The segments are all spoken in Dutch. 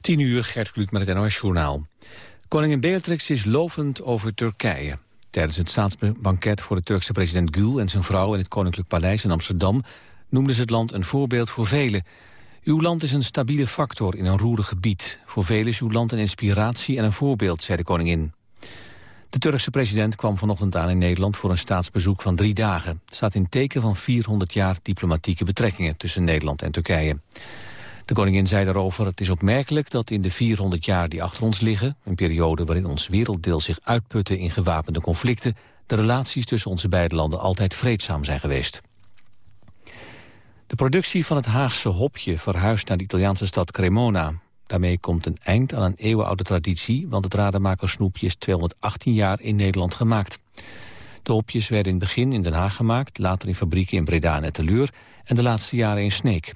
10 uur, Gert Kluk met het NOS-journaal. Koningin Beatrix is lovend over Turkije. Tijdens het staatsbanket voor de Turkse president Gül en zijn vrouw... in het Koninklijk Paleis in Amsterdam noemden ze het land een voorbeeld voor velen. Uw land is een stabiele factor in een roerig gebied. Voor velen is uw land een inspiratie en een voorbeeld, zei de koningin. De Turkse president kwam vanochtend aan in Nederland voor een staatsbezoek van drie dagen. Het staat in teken van 400 jaar diplomatieke betrekkingen tussen Nederland en Turkije. De koningin zei daarover, het is opmerkelijk dat in de 400 jaar die achter ons liggen, een periode waarin ons werelddeel zich uitputte in gewapende conflicten, de relaties tussen onze beide landen altijd vreedzaam zijn geweest. De productie van het Haagse hopje verhuist naar de Italiaanse stad Cremona. Daarmee komt een eind aan een eeuwenoude traditie, want het rademakersnoepje is 218 jaar in Nederland gemaakt. De hopjes werden in het begin in Den Haag gemaakt, later in fabrieken in Breda en Etteleur en de laatste jaren in Sneek.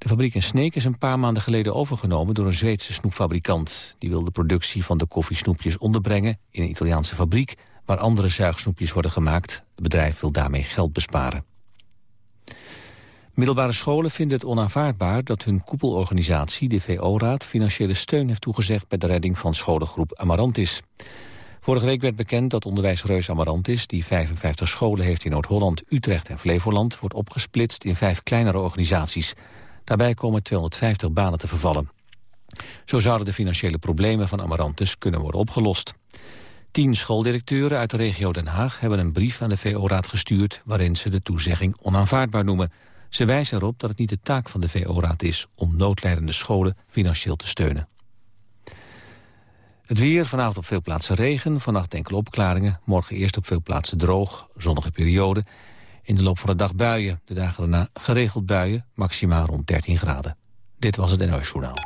De fabriek in Sneek is een paar maanden geleden overgenomen door een Zweedse snoepfabrikant. Die wil de productie van de koffiesnoepjes onderbrengen in een Italiaanse fabriek waar andere zuigsnoepjes worden gemaakt. Het bedrijf wil daarmee geld besparen. Middelbare scholen vinden het onaanvaardbaar dat hun koepelorganisatie, de VO-raad, financiële steun heeft toegezegd bij de redding van scholengroep Amarantis. Vorige week werd bekend dat onderwijsreus Amarantis, die 55 scholen heeft in Noord-Holland, Utrecht en Flevoland, wordt opgesplitst in vijf kleinere organisaties. Daarbij komen 250 banen te vervallen. Zo zouden de financiële problemen van Amarantis kunnen worden opgelost. Tien schooldirecteuren uit de regio Den Haag hebben een brief aan de VO-raad gestuurd... waarin ze de toezegging onaanvaardbaar noemen. Ze wijzen erop dat het niet de taak van de VO-raad is... om noodlijdende scholen financieel te steunen. Het weer, vanavond op veel plaatsen regen, vannacht enkele opklaringen... morgen eerst op veel plaatsen droog, zonnige periode... In de loop van de dag buien, de dagen daarna geregeld buien, maximaal rond 13 graden. Dit was het NOS Journaal.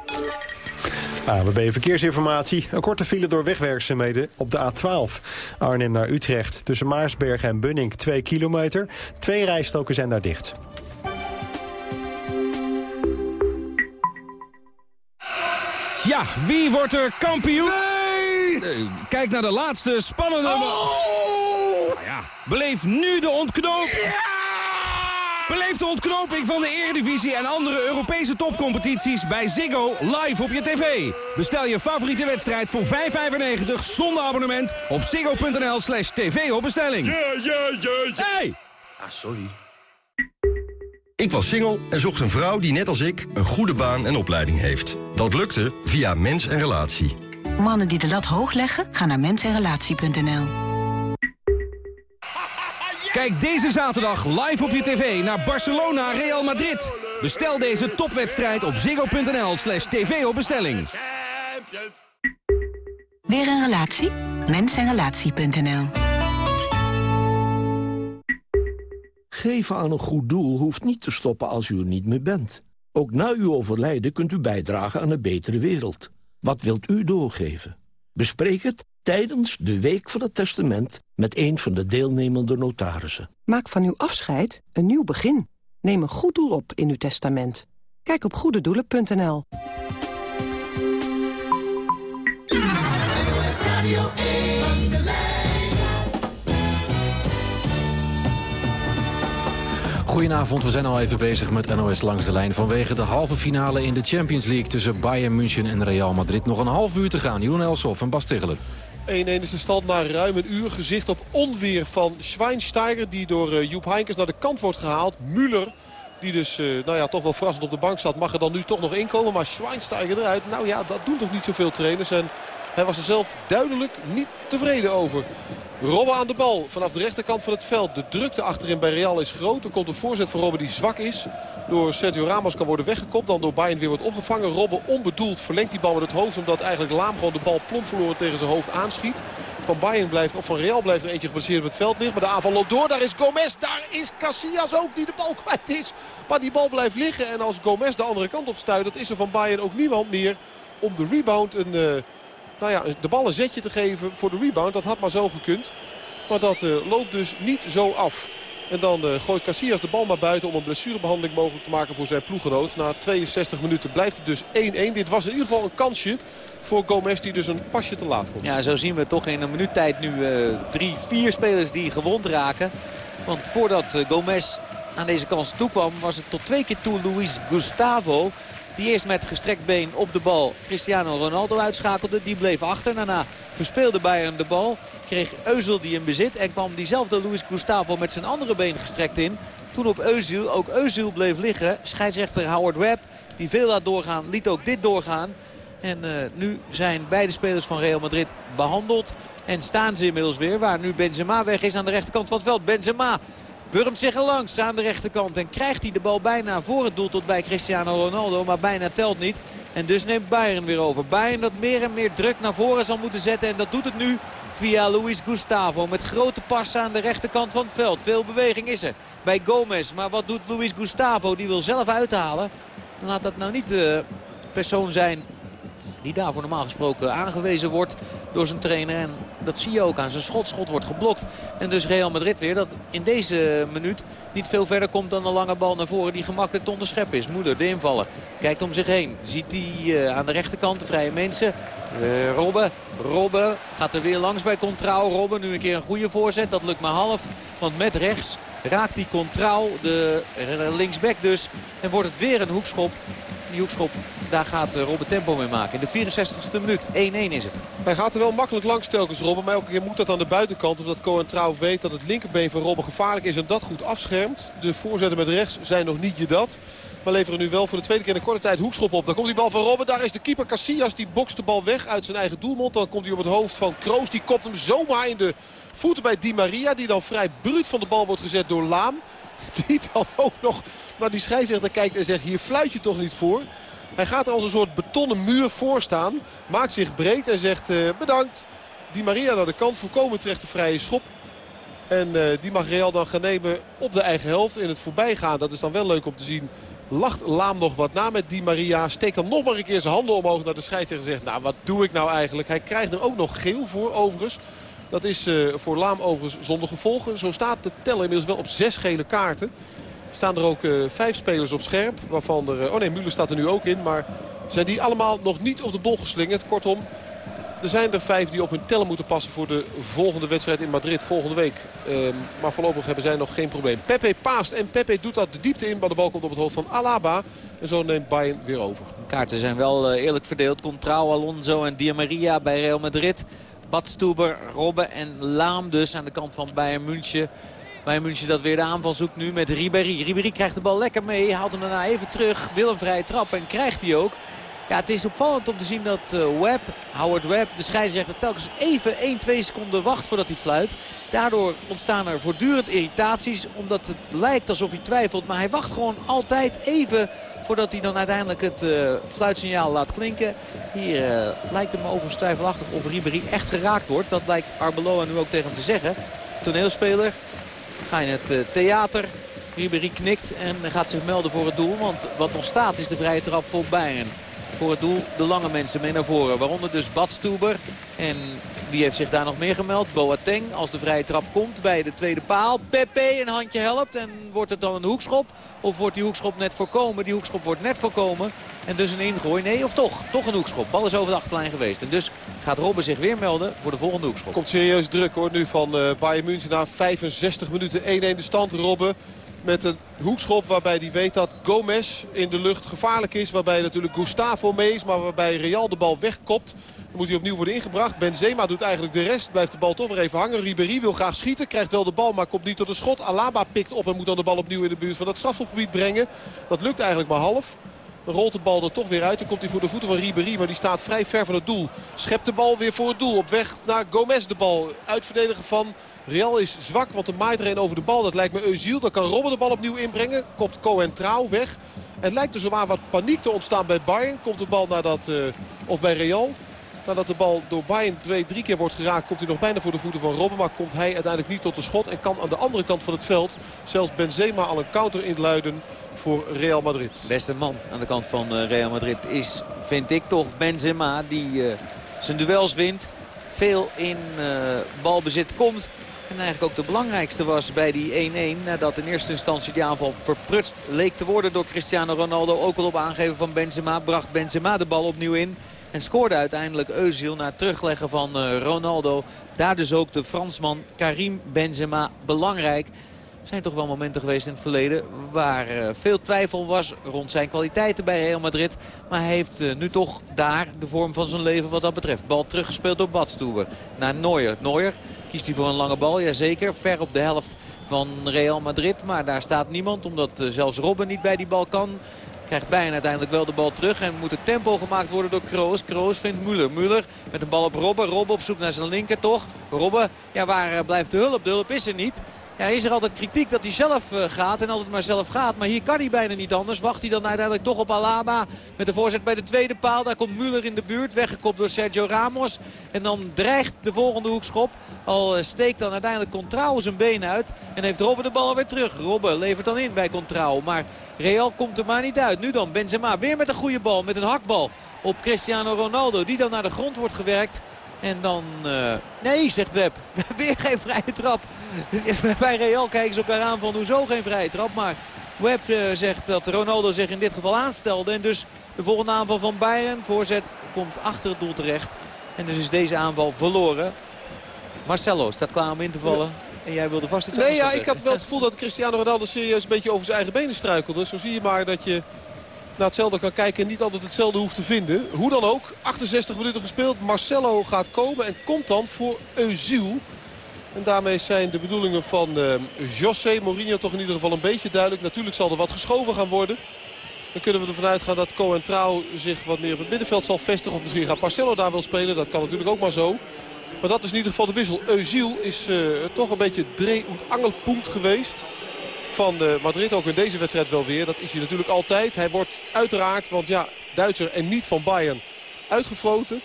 ABB Verkeersinformatie. Een korte file door wegwerkzaamheden op de A12. Arnhem naar Utrecht. Tussen Maarsbergen en Bunning 2 kilometer. Twee rijstoken zijn daar dicht. Ja, wie wordt er kampioen? Nee! Kijk naar de laatste spannende... Oh! Nou ja, beleef nu de ontknoping. Ja! Beleef de ontknoping van de Eredivisie en andere Europese topcompetities bij Ziggo live op je tv. Bestel je favoriete wedstrijd voor 5,95 zonder abonnement op ziggo.nl slash tv op bestelling. Ja, ja, ja, ja. Hey! Ah, sorry. Ik was single en zocht een vrouw die net als ik een goede baan en opleiding heeft. Dat lukte via Mens en Relatie. Mannen die de lat hoog leggen, gaan naar mensenrelatie.nl. Kijk deze zaterdag live op je tv naar Barcelona Real Madrid. Bestel deze topwedstrijd op ziggo.nl slash tv op bestelling. Weer een relatie? Mensenrelatie.nl Geven aan een goed doel hoeft niet te stoppen als u er niet meer bent. Ook na uw overlijden kunt u bijdragen aan een betere wereld. Wat wilt u doorgeven? Bespreek het tijdens de Week van het Testament met een van de deelnemende notarissen. Maak van uw afscheid een nieuw begin. Neem een goed doel op in uw testament. Kijk op goededoelen.nl. Goedenavond, we zijn al even bezig met NOS Langs de Lijn... vanwege de halve finale in de Champions League... tussen Bayern München en Real Madrid. Nog een half uur te gaan. Jeroen Elsof en Bas Tichelen. 1-1 is de stand na ruim een uur. Gezicht op onweer van Schweinsteiger die door eh, Joep Heinkes naar de kant wordt gehaald. Müller die dus uh, nou ja, toch wel verrassend op de bank zat. Mag er dan nu toch nog inkomen. Maar Schweinsteiger eruit. Nou ja, dat doen toch niet zoveel trainers. En hij was er zelf duidelijk niet tevreden over. Robben aan de bal vanaf de rechterkant van het veld. De drukte achterin bij Real is groot. Er komt een voorzet van Robben die zwak is. Door Sergio Ramos kan worden weggekopt. Dan door Bayern weer wordt opgevangen. Robben onbedoeld verlengt die bal met het hoofd. Omdat eigenlijk Laam gewoon de bal plomp verloren tegen zijn hoofd aanschiet. Van Bayern blijft, of van Real blijft er eentje geblesseerd op het veld liggen. Maar de aanval loopt door. Daar is Gomez. Daar is Casillas ook die de bal kwijt is. Maar die bal blijft liggen. En als Gomez de andere kant op stuit. is er van Bayern ook niemand meer om de rebound een... Uh, nou ja, de bal een zetje te geven voor de rebound. Dat had maar zo gekund. Maar dat uh, loopt dus niet zo af. En dan uh, gooit Casillas de bal maar buiten om een blessurebehandeling mogelijk te maken voor zijn ploeggenoot. Na 62 minuten blijft het dus 1-1. Dit was in ieder geval een kansje voor Gomez die dus een pasje te laat komt. Ja, zo zien we toch in een minuut tijd nu uh, drie, vier spelers die gewond raken. Want voordat Gomez aan deze kans toekwam was het tot twee keer toe Luis Gustavo Die eerst met gestrekt been op de bal Cristiano Ronaldo uitschakelde. Die bleef achter. Daarna verspeelde Bayern de bal. Kreeg Euzel die in bezit. En kwam diezelfde Luis Gustavo met zijn andere been gestrekt in. Toen op Euzel. Ook Euzel bleef liggen. Scheidsrechter Howard Webb. Die veel laat doorgaan. Liet ook dit doorgaan. En uh, nu zijn beide spelers van Real Madrid behandeld. En staan ze inmiddels weer. Waar nu Benzema weg is aan de rechterkant van het veld. Benzema wurmt zich er langs aan de rechterkant. En krijgt hij de bal bijna voor het doel tot bij Cristiano Ronaldo. Maar bijna telt niet. En dus neemt Bayern weer over. Bayern dat meer en meer druk naar voren zal moeten zetten. En dat doet het nu via Luis Gustavo. Met grote passen aan de rechterkant van het veld. Veel beweging is er bij Gomez. Maar wat doet Luis Gustavo? Die wil zelf uithalen. Laat dat nou niet de persoon zijn die daarvoor normaal gesproken aangewezen wordt door zijn trainer. En dat zie je ook aan zijn schot. Schot wordt geblokt. En dus Real Madrid weer dat in deze minuut niet veel verder komt dan een lange bal naar voren die gemakkelijk te onderscheppen is. Moeder, de invaller, kijkt om zich heen. Ziet hij uh, aan de rechterkant de vrije mensen. Uh, Robben, Robben gaat er weer langs bij Contrao. Robben nu een keer een goede voorzet. Dat lukt maar half. Want met rechts raakt die Contrao, de linksback dus. En wordt het weer een hoekschop. Die hoekschop daar gaat Robben tempo mee maken. In de 64ste minuut. 1-1 is het. Hij gaat er wel makkelijk langs telkens Robben. Maar elke keer moet dat aan de buitenkant. Omdat Cohen Trouw weet dat het linkerbeen van Robben gevaarlijk is. En dat goed afschermt. De voorzetten met rechts zijn nog niet je dat. Maar leveren nu wel voor de tweede keer in een korte tijd hoekschop op. Dan komt die bal van Robben. Daar is de keeper Casillas. Die bokst de bal weg uit zijn eigen doelmond. Dan komt hij op het hoofd van Kroos. Die kopt hem zomaar in de voeten bij Di Maria. Die dan vrij bruut van de bal wordt gezet door Laam. Die dan ook nog naar die scheidsrechter kijkt en zegt hier fluit je toch niet voor. Hij gaat er als een soort betonnen muur voor staan. Maakt zich breed en zegt uh, bedankt. Di Maria naar de kant. Voorkomen terecht de vrije schop. En uh, die mag Real dan gaan nemen op de eigen helft. In het voorbijgaan, dat is dan wel leuk om te zien. Lacht Laam nog wat na met Di Maria. Steekt dan nog maar een keer zijn handen omhoog naar de scheidsrechter. En zegt, nou wat doe ik nou eigenlijk? Hij krijgt er ook nog geel voor overigens. Dat is uh, voor Laam overigens zonder gevolgen. Zo staat de teller inmiddels wel op zes gele kaarten staan er ook uh, vijf spelers op scherp. Waarvan er, uh, oh nee, Müller staat er nu ook in. Maar zijn die allemaal nog niet op de bol geslingerd. Kortom, er zijn er vijf die op hun tellen moeten passen voor de volgende wedstrijd in Madrid volgende week. Um, maar voorlopig hebben zij nog geen probleem. Pepe paast en Pepe doet dat de diepte in. Maar de bal komt op het hoofd van Alaba. En zo neemt Bayern weer over. De kaarten zijn wel eerlijk verdeeld. Contrao, Alonso en Di Maria bij Real Madrid. Badstuber, Robben en Laam dus aan de kant van Bayern München. Bayern München dat weer de aanval zoekt nu met Ribéry. Ribéry krijgt de bal lekker mee. Haalt hem daarna even terug. Wil een vrije trap en krijgt hij ook. Ja, het is opvallend om te zien dat uh, Webb, Howard Webb, de scheidsrechter telkens even 1, 2 seconden wacht voordat hij fluit. Daardoor ontstaan er voortdurend irritaties, omdat het lijkt alsof hij twijfelt. Maar hij wacht gewoon altijd even voordat hij dan uiteindelijk het uh, fluitsignaal laat klinken. Hier uh, lijkt het me overigens twijfelachtig of Ribéry echt geraakt wordt. Dat lijkt Arbeloa nu ook tegen hem te zeggen. Toneelspeler, Ga in het theater. Ribéry knikt en gaat zich melden voor het doel. Want wat nog staat is de vrije trap voor Bayern. Voor het doel de lange mensen mee naar voren. Waaronder dus Badstuber. En wie heeft zich daar nog meer gemeld? Boateng als de vrije trap komt bij de tweede paal. Pepe een handje helpt en wordt het dan een hoekschop? Of wordt die hoekschop net voorkomen? Die hoekschop wordt net voorkomen. En dus een ingooi. Nee, of toch? Toch een hoekschop. Bal is over de achterlijn geweest. En dus gaat Robben zich weer melden voor de volgende hoekschop. Komt serieus druk hoor nu van uh, Bayern München na 65 minuten 1-1 de stand. Robben met een hoekschop waarbij hij weet dat Gomez in de lucht gevaarlijk is. Waarbij natuurlijk Gustavo mee is, maar waarbij Real de bal wegkopt. Dan moet hij opnieuw worden ingebracht. Benzema doet eigenlijk de rest. Blijft de bal toch weer even hangen. Ribéry wil graag schieten. Krijgt wel de bal, maar komt niet tot de schot. Alaba pikt op en moet dan de bal opnieuw in de buurt van dat strafschopgebied brengen. Dat lukt eigenlijk maar half. Dan rolt de bal er toch weer uit. Dan komt hij voor de voeten van Ribéry. Maar die staat vrij ver van het doel. Schept de bal weer voor het doel. Op weg naar Gomez de bal. Uitverdedigen van Real is zwak. Want er maait er over de bal. Dat lijkt me Eusiel. Dan kan Robben de bal opnieuw inbrengen. Komt Cohen Trouw weg. En lijkt dus maar wat paniek te ontstaan bij Bayern. Komt de bal naar dat... Uh, of bij Real. Nadat de bal door Bayern twee, drie keer wordt geraakt... komt hij nog bijna voor de voeten van Robben. Maar komt hij uiteindelijk niet tot de schot. En kan aan de andere kant van het veld zelfs Benzema al een counter inluiden voor Real Madrid. Beste man aan de kant van uh, Real Madrid is, vind ik toch, Benzema. Die uh, zijn duels wint. Veel in uh, balbezit komt. En eigenlijk ook de belangrijkste was bij die 1-1. Nadat in eerste instantie die aanval verprutst leek te worden door Cristiano Ronaldo. Ook al op aangeven van Benzema bracht Benzema de bal opnieuw in. En scoorde uiteindelijk Eusiel na het terugleggen van uh, Ronaldo. Daar dus ook de Fransman Karim Benzema belangrijk. zijn toch wel momenten geweest in het verleden waar uh, veel twijfel was rond zijn kwaliteiten bij Real Madrid. Maar hij heeft uh, nu toch daar de vorm van zijn leven wat dat betreft. Bal teruggespeeld door Badstuber naar Neuer. Neuer kiest hij voor een lange bal, jazeker. Ver op de helft van Real Madrid. Maar daar staat niemand omdat uh, zelfs Robben niet bij die bal kan. Krijgt bijna uiteindelijk wel de bal terug. En moet het tempo gemaakt worden door Kroos. Kroos vindt Muller. Muller met een bal op Robben. Robben op zoek naar zijn linker toch. Robben, ja waar blijft de hulp? De hulp is er niet. Ja, is er altijd kritiek dat hij zelf uh, gaat en altijd maar zelf gaat. Maar hier kan hij bijna niet anders. Wacht hij dan uiteindelijk toch op Alaba. Met de voorzet bij de tweede paal. Daar komt Müller in de buurt. Weggekopt door Sergio Ramos. En dan dreigt de volgende hoekschop. Al steekt dan uiteindelijk Contrao zijn been uit. En heeft Robben de bal weer terug. Robben levert dan in bij Contrao. Maar Real komt er maar niet uit. Nu dan Benzema weer met een goede bal. Met een hakbal op Cristiano Ronaldo. Die dan naar de grond wordt gewerkt. En dan... Uh, nee, zegt Web. Weer geen vrije trap. Bij Real kijken ze elkaar aan van hoezo geen vrije trap. Maar Web uh, zegt dat Ronaldo zich in dit geval aanstelde. En dus de volgende aanval van Bayern. Voorzet komt achter het doel terecht. En dus is deze aanval verloren. Marcelo staat klaar om in te vallen. En jij wilde vast iets Nee, ja, ik had wel het gevoel dat Cristiano Ronaldo serieus een beetje over zijn eigen benen struikelde. Zo zie je maar dat je naar hetzelfde kan kijken en niet altijd hetzelfde hoeft te vinden. Hoe dan ook, 68 minuten gespeeld. Marcelo gaat komen en komt dan voor Eusiel. En daarmee zijn de bedoelingen van uh, José Mourinho toch in ieder geval een beetje duidelijk. Natuurlijk zal er wat geschoven gaan worden. Dan kunnen we ervan uitgaan dat Cohen Trouw zich wat meer op het middenveld zal vestigen. Of misschien gaat Marcelo daar wel spelen. Dat kan natuurlijk ook maar zo. Maar dat is in ieder geval de wissel. Eusiel is uh, toch een beetje dree- en angelpunt geweest van eh, Madrid. Ook in deze wedstrijd wel weer. Dat is hij natuurlijk altijd. Hij wordt uiteraard, want ja, Duitser en niet van Bayern uitgefloten.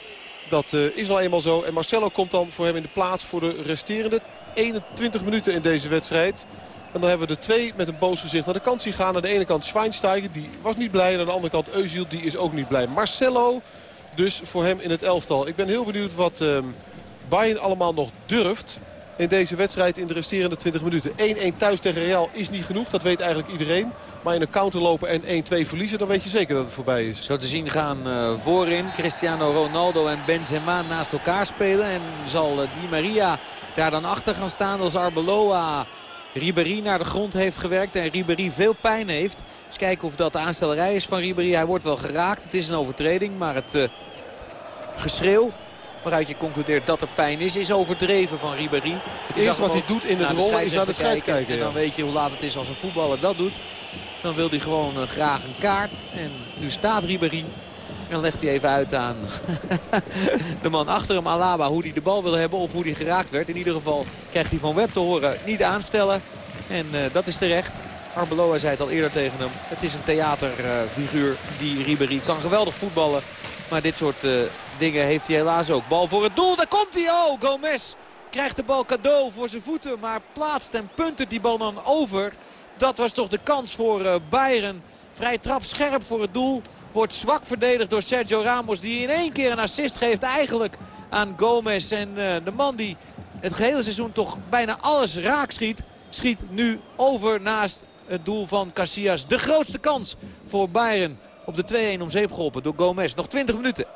Dat uh, is al eenmaal zo. En Marcelo komt dan voor hem in de plaats voor de resterende 21 minuten in deze wedstrijd. En dan hebben we de twee met een boos gezicht naar de kant zien gaan. Aan de ene kant Schweinsteiger, die was niet blij. En aan de andere kant Eusiel, die is ook niet blij. Marcelo dus voor hem in het elftal. Ik ben heel benieuwd wat uh, Bayern allemaal nog durft in deze wedstrijd in de resterende 20 minuten. 1-1 thuis tegen Real is niet genoeg, dat weet eigenlijk iedereen. Maar in een counter lopen en 1-2 verliezen, dan weet je zeker dat het voorbij is. Zo te zien gaan uh, voorin Cristiano Ronaldo en Benzema naast elkaar spelen. En zal uh, Di Maria daar dan achter gaan staan als Arbeloa... Ribéry naar de grond heeft gewerkt en Ribéry veel pijn heeft. Eens kijken of dat de aanstellerij is van Ribéry. Hij wordt wel geraakt. Het is een overtreding, maar het uh, geschreeuw waaruit je concludeert dat er pijn is, is overdreven van Ribéry. Het eerste wat hij doet in het rollen is naar de scheids kijken. kijken en dan weet je hoe laat het is als een voetballer dat doet. Dan wil hij gewoon uh, graag een kaart. En nu staat Ribéry. En dan legt hij even uit aan de man achter hem, Alaba, hoe hij de bal wil hebben of hoe hij geraakt werd. In ieder geval krijgt hij van Web te horen niet aanstellen. En uh, dat is terecht. Arbeloa zei het al eerder tegen hem. Het is een theaterfiguur, uh, die Ribéry. Kan geweldig voetballen. Maar dit soort uh, dingen heeft hij helaas ook. Bal voor het doel, daar komt hij. Oh, Gomez krijgt de bal cadeau voor zijn voeten. Maar plaatst en puntert die bal dan over. Dat was toch de kans voor uh, Bayern. Vrij trap, scherp voor het doel. Wordt zwak verdedigd door Sergio Ramos. Die in één keer een assist geeft eigenlijk aan Gomez. En uh, de man die het gehele seizoen toch bijna alles raak schiet. Schiet nu over naast het doel van Casillas. De grootste kans voor Bayern op de 2-1 om zeep geholpen door Gomez. Nog 20 minuten, 1-1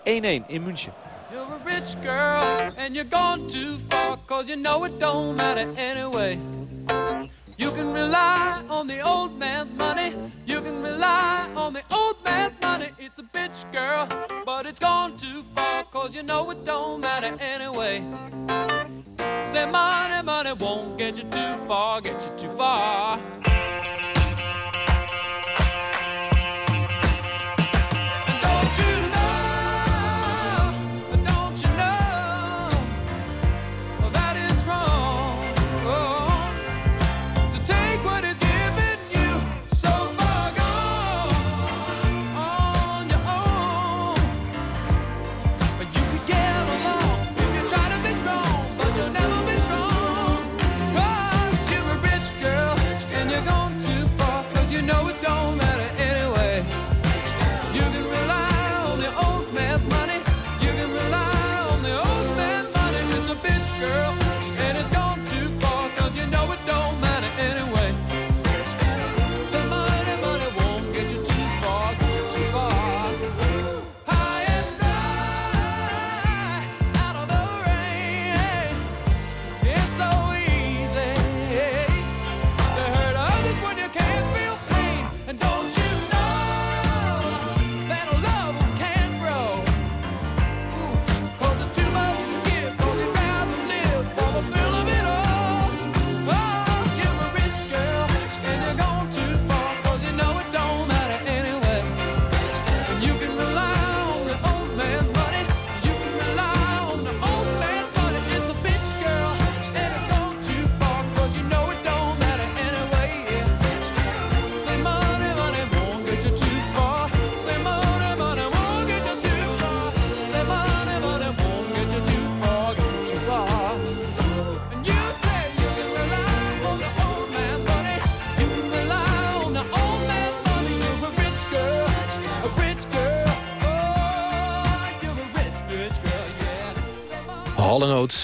in München. You're a rich girl and you're gone too far Cause you know it don't matter anyway. You can rely on the old man's money. You can rely on the old man's money. It's a bitch girl, but it's gone too far Cause you know it don't matter anyway. Say money, money won't get you too far Get you too far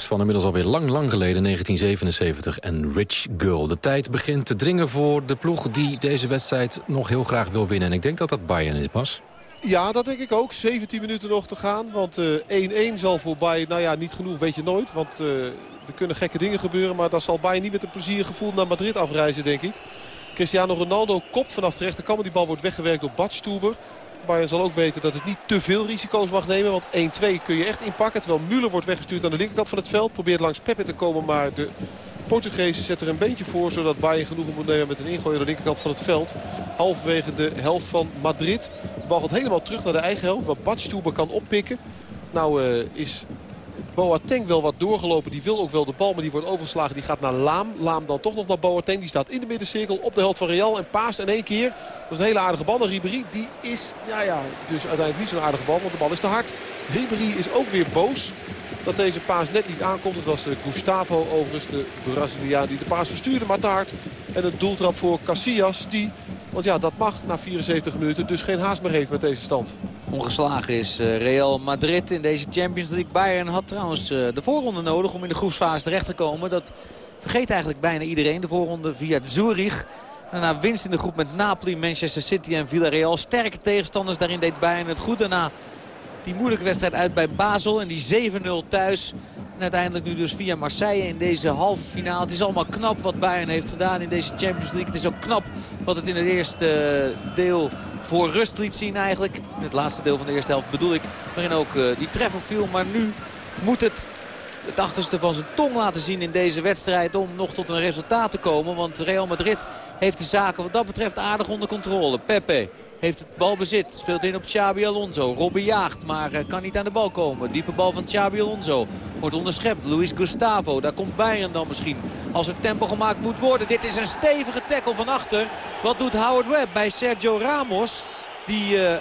van inmiddels alweer lang, lang geleden, 1977. En Rich Girl. De tijd begint te dringen voor de ploeg die deze wedstrijd nog heel graag wil winnen. En ik denk dat dat Bayern is, Bas. Ja, dat denk ik ook. 17 minuten nog te gaan. Want 1-1 uh, zal voor Bayern, nou ja, niet genoeg weet je nooit. Want uh, er kunnen gekke dingen gebeuren. Maar dat zal Bayern niet met een pleziergevoel naar Madrid afreizen, denk ik. Cristiano Ronaldo kopt vanaf de rechterkant. Die bal wordt weggewerkt door Badstuber. Bayern zal ook weten dat het niet te veel risico's mag nemen. Want 1-2 kun je echt inpakken. Terwijl Müller wordt weggestuurd aan de linkerkant van het veld. Probeert langs Pepe te komen. Maar de Portugezen zetten er een beetje voor. Zodat Bayern genoegen moet nemen met een ingooi aan de linkerkant van het veld. Halverwege de helft van Madrid. Bal gaat helemaal terug naar de eigen helft. Wat Badstuber kan oppikken. Nou uh, is Boateng wel wat doorgelopen. Die wil ook wel de bal, maar die wordt overgeslagen. Die gaat naar Laam. Laam dan toch nog naar Boateng. Die staat in de middencirkel op de helft van Real. En paast in één keer. Dat is een hele aardige bal. En Ribéry die is, ja ja, dus uiteindelijk niet zo'n aardige bal. Want de bal is te hard. Ribéry is ook weer boos dat deze paas net niet aankomt. Het was Gustavo overigens, de Braziliaan die de paas verstuurde, maar te hard. En een doeltrap voor Casillas die, want ja dat mag na 74 minuten, dus geen haast meer heeft met deze stand. Ongeslagen is uh, Real Madrid in deze Champions League. Bayern had trouwens uh, de voorronde nodig om in de groepsfase terecht te komen. Dat vergeet eigenlijk bijna iedereen. De voorronde via Zurich. Daarna winst in de groep met Napoli, Manchester City en Villarreal. Sterke tegenstanders, daarin deed Bayern het goed. Daarna die moeilijke wedstrijd uit bij Basel en die 7-0 thuis. En uiteindelijk nu dus via Marseille in deze halve finale. Het is allemaal knap wat Bayern heeft gedaan in deze Champions League. Het is ook knap wat het in het eerste deel voor rust liet zien eigenlijk. In het laatste deel van de eerste helft bedoel ik. Waarin ook uh, die treffer viel. Maar nu moet het het achterste van zijn tong laten zien in deze wedstrijd om nog tot een resultaat te komen. Want Real Madrid heeft de zaken wat dat betreft aardig onder controle. Pepe heeft het balbezit. Speelt in op Xabi Alonso. Robben jaagt, maar uh, kan niet aan de bal komen. Diepe bal van Xabi Alonso. Wordt onderschept. Luis Gustavo. Daar komt Bayern dan misschien. Als er tempo gemaakt moet worden. Dit is een stevige tackle van achter. Wat doet Howard Webb bij Sergio Ramos? Die uh,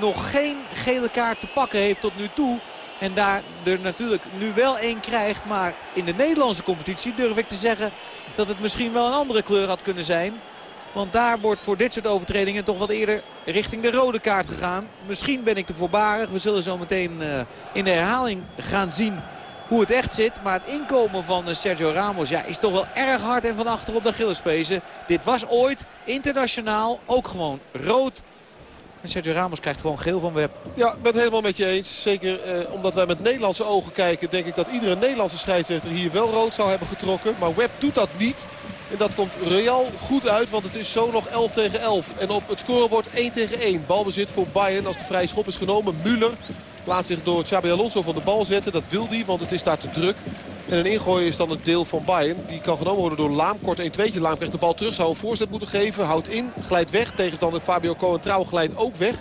nog geen gele kaart te pakken heeft tot nu toe. En daar er natuurlijk nu wel één krijgt. Maar in de Nederlandse competitie durf ik te zeggen dat het misschien wel een andere kleur had kunnen zijn. Want daar wordt voor dit soort overtredingen toch wat eerder richting de rode kaart gegaan. Misschien ben ik te voorbarig. We zullen zo meteen uh, in de herhaling gaan zien hoe het echt zit. Maar het inkomen van uh, Sergio Ramos ja, is toch wel erg hard en van achter op de Gillespezen. Dit was ooit internationaal ook gewoon rood. En Sergio Ramos krijgt gewoon geel van Web. Ja, ik ben het helemaal met je eens. Zeker eh, omdat wij met Nederlandse ogen kijken... denk ik dat iedere Nederlandse scheidsrechter hier wel rood zou hebben getrokken. Maar Web doet dat niet. En dat komt Real goed uit, want het is zo nog 11 tegen 11. En op het scorebord 1 tegen 1. Balbezit voor Bayern als de vrije schop is genomen. Müller laat zich door Xabi Alonso van de bal zetten. Dat wil hij, want het is daar te druk. En een ingooi is dan het deel van Bayern. Die kan genomen worden door Laam. Kort 1-2'tje. Laam krijgt de bal terug. Zou een voorzet moeten geven. Houdt in. Glijdt weg. Tegenstander Fabio Cohen trouw glijdt ook weg.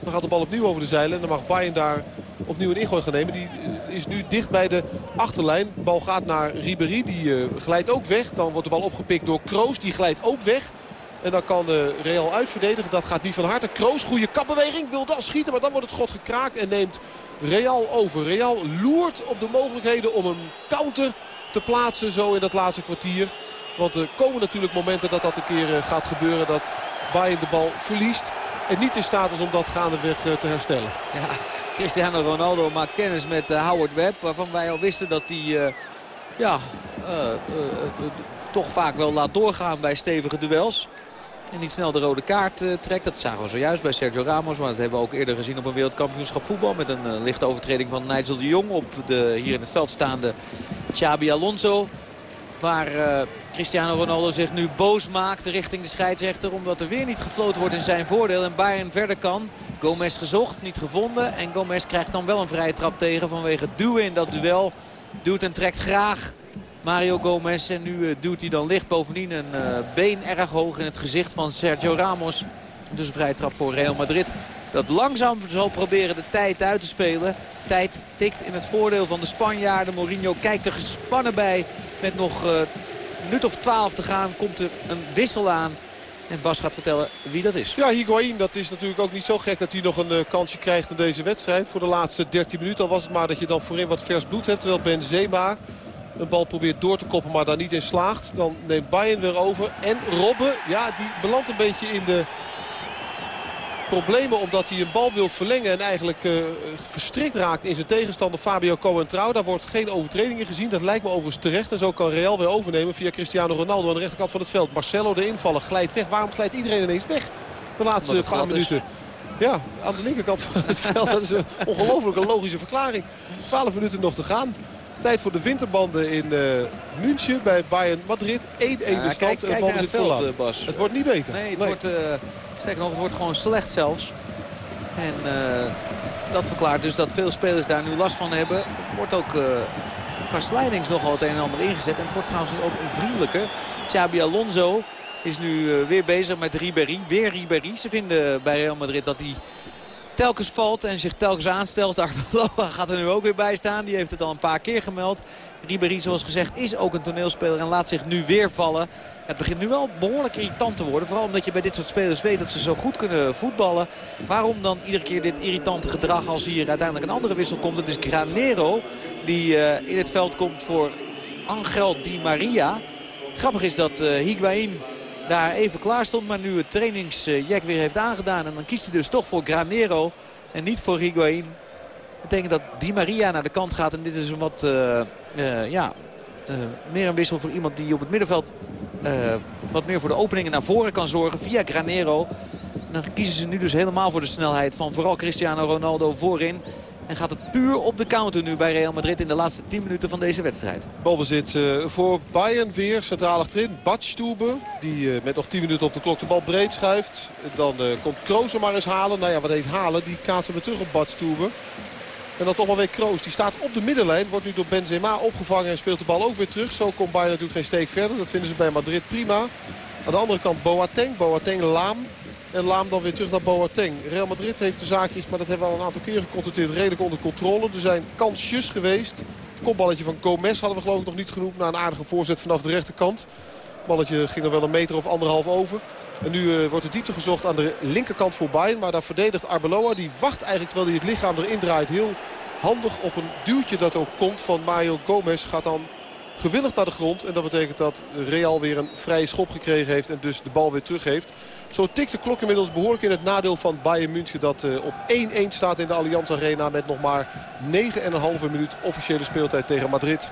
Dan gaat de bal opnieuw over de zeilen. En dan mag Bayern daar opnieuw een ingooi gaan nemen. Die is nu dicht bij de achterlijn. De bal gaat naar Ribéry. Die uh, glijdt ook weg. Dan wordt de bal opgepikt door Kroos. Die glijdt ook weg. En dan kan uh, Real uitverdedigen. Dat gaat niet van harte. Kroos, goede kapbeweging. Wil dan schieten, maar dan wordt het schot gekraakt. En neemt Real over. Real loert op de mogelijkheden om een counter te plaatsen zo in dat laatste kwartier. Want er komen natuurlijk momenten dat dat een keer uh, gaat gebeuren. Dat Bayern de bal verliest. En niet in staat is om dat gaandeweg uh, te herstellen. Ja, Cristiano Ronaldo maakt kennis met uh, Howard Webb. Waarvan wij al wisten dat hij uh, ja, toch vaak wel laat doorgaan bij stevige duels. En niet snel de rode kaart trekt. Dat zagen we zojuist bij Sergio Ramos. Maar dat hebben we ook eerder gezien op een wereldkampioenschap voetbal. Met een lichte overtreding van Nigel de Jong op de hier in het veld staande Xabi Alonso. Waar uh, Cristiano Ronaldo zich nu boos maakt richting de scheidsrechter. Omdat er weer niet gefloten wordt in zijn voordeel. En Bayern verder kan. Gomez gezocht, niet gevonden. En Gomez krijgt dan wel een vrije trap tegen vanwege duwen in dat duel. Duwt en trekt graag Mario Gomez. En nu uh, duwt hij dan licht bovendien een uh, been erg hoog in het gezicht van Sergio Ramos. Dus een vrije trap voor Real Madrid. Dat langzaam zal proberen de tijd uit te spelen. Tijd tikt in het voordeel van de Spanjaarden. Mourinho kijkt er gespannen bij. Met nog uh, een minuut of twaalf te gaan komt er een wissel aan. En Bas gaat vertellen wie dat is. Ja, Higuain, dat is natuurlijk ook niet zo gek dat hij nog een uh, kansje krijgt in deze wedstrijd. Voor de laatste 13 minuten al was het maar dat je dan voorin wat vers bloed hebt. Terwijl Benzema een bal probeert door te koppen, maar daar niet in slaagt. Dan neemt Bayern weer over. En Robben, ja, die belandt een beetje in de problemen omdat hij een bal wil verlengen. En eigenlijk uh, verstrikt raakt in zijn tegenstander Fabio Coentrao. Daar wordt geen overtreding in gezien. Dat lijkt me overigens terecht. En zo kan Real weer overnemen via Cristiano Ronaldo aan de rechterkant van het veld. Marcelo de invaller glijdt weg. Waarom glijdt iedereen ineens weg? De laatste paar minuten. Ja, aan de linkerkant van het veld. Dat is een ongelooflijke logische verklaring. 12 minuten nog te gaan. Tijd voor de winterbanden in uh, München bij Bayern Madrid. 1-1 de stand. Kijk, het veld, uh, Bas. Het wordt niet beter. Nee, het, nee. Wordt, uh, sterker nog, het wordt gewoon slecht zelfs. En dat verklaart dus dat veel spelers daar nu last van hebben. Wordt ook qua slijdings nogal het een en ander ingezet. En het wordt trouwens ook een vriendelijke. Xabi Alonso is nu weer bezig met Ribéry. Weer Ribéry. Ze vinden bij Real Madrid dat hij telkens valt en zich telkens aanstelt. Arbeloa gaat er nu ook weer bij staan. Die heeft het al een paar keer gemeld. Ribéry, zoals gezegd, is ook een toneelspeler en laat zich nu weer vallen. Het begint nu wel behoorlijk irritant te worden. Vooral omdat je bij dit soort spelers weet dat ze zo goed kunnen voetballen. Waarom dan iedere keer dit irritante gedrag als hier uiteindelijk een andere wissel komt? Het is Granero die uh, in het veld komt voor Angel Di Maria. Grappig is dat uh, Higuain daar even klaar stond. Maar nu het trainingsjack weer heeft aangedaan. En dan kiest hij dus toch voor Granero en niet voor Higuain. Dat betekent dat Di Maria naar de kant gaat. En dit is een wat, uh, uh, ja, uh, meer een wissel voor iemand die op het middenveld wat meer voor de openingen naar voren kan zorgen. Via Granero. En dan kiezen ze nu dus helemaal voor de snelheid van vooral Cristiano Ronaldo voorin. En gaat het puur op de counter nu bij Real Madrid in de laatste 10 minuten van deze wedstrijd. Balbezit uh, voor Bayern weer centraal achterin. Badstube die uh, met nog 10 minuten op de klok de bal breed schuift. Dan uh, komt Kroos er maar eens halen. Nou ja, wat heet halen? Die kaatsen weer terug op Badstube. En dan toch maar weer Kroos. Die staat op de middenlijn. Wordt nu door Benzema opgevangen en speelt de bal ook weer terug. Zo komt Bayern natuurlijk geen steek verder. Dat vinden ze bij Madrid prima. Aan de andere kant Boateng. Boateng Laam. En Laam dan weer terug naar Boateng. Real Madrid heeft de zaakjes, maar dat hebben we al een aantal keren geconstateerd, redelijk onder controle. Er zijn kansjes geweest. Kopballetje van Gomez hadden we geloof ik nog niet genoemd. Na een aardige voorzet vanaf de rechterkant. Balletje ging er wel een meter of anderhalf over. En nu uh, wordt de diepte gezocht aan de linkerkant voor Bayern. Maar daar verdedigt Arbeloa. Die wacht eigenlijk terwijl hij het lichaam erin draait. Heel handig op een duwtje dat ook komt van Mario Gomez. Gaat dan gewillig naar de grond. En dat betekent dat Real weer een vrije schop gekregen heeft. En dus de bal weer terug heeft. Zo tikt de klok inmiddels behoorlijk in het nadeel van Bayern München. Dat uh, op 1-1 staat in de Allianz Arena. Met nog maar 9,5 minuut officiële speeltijd tegen Madrid.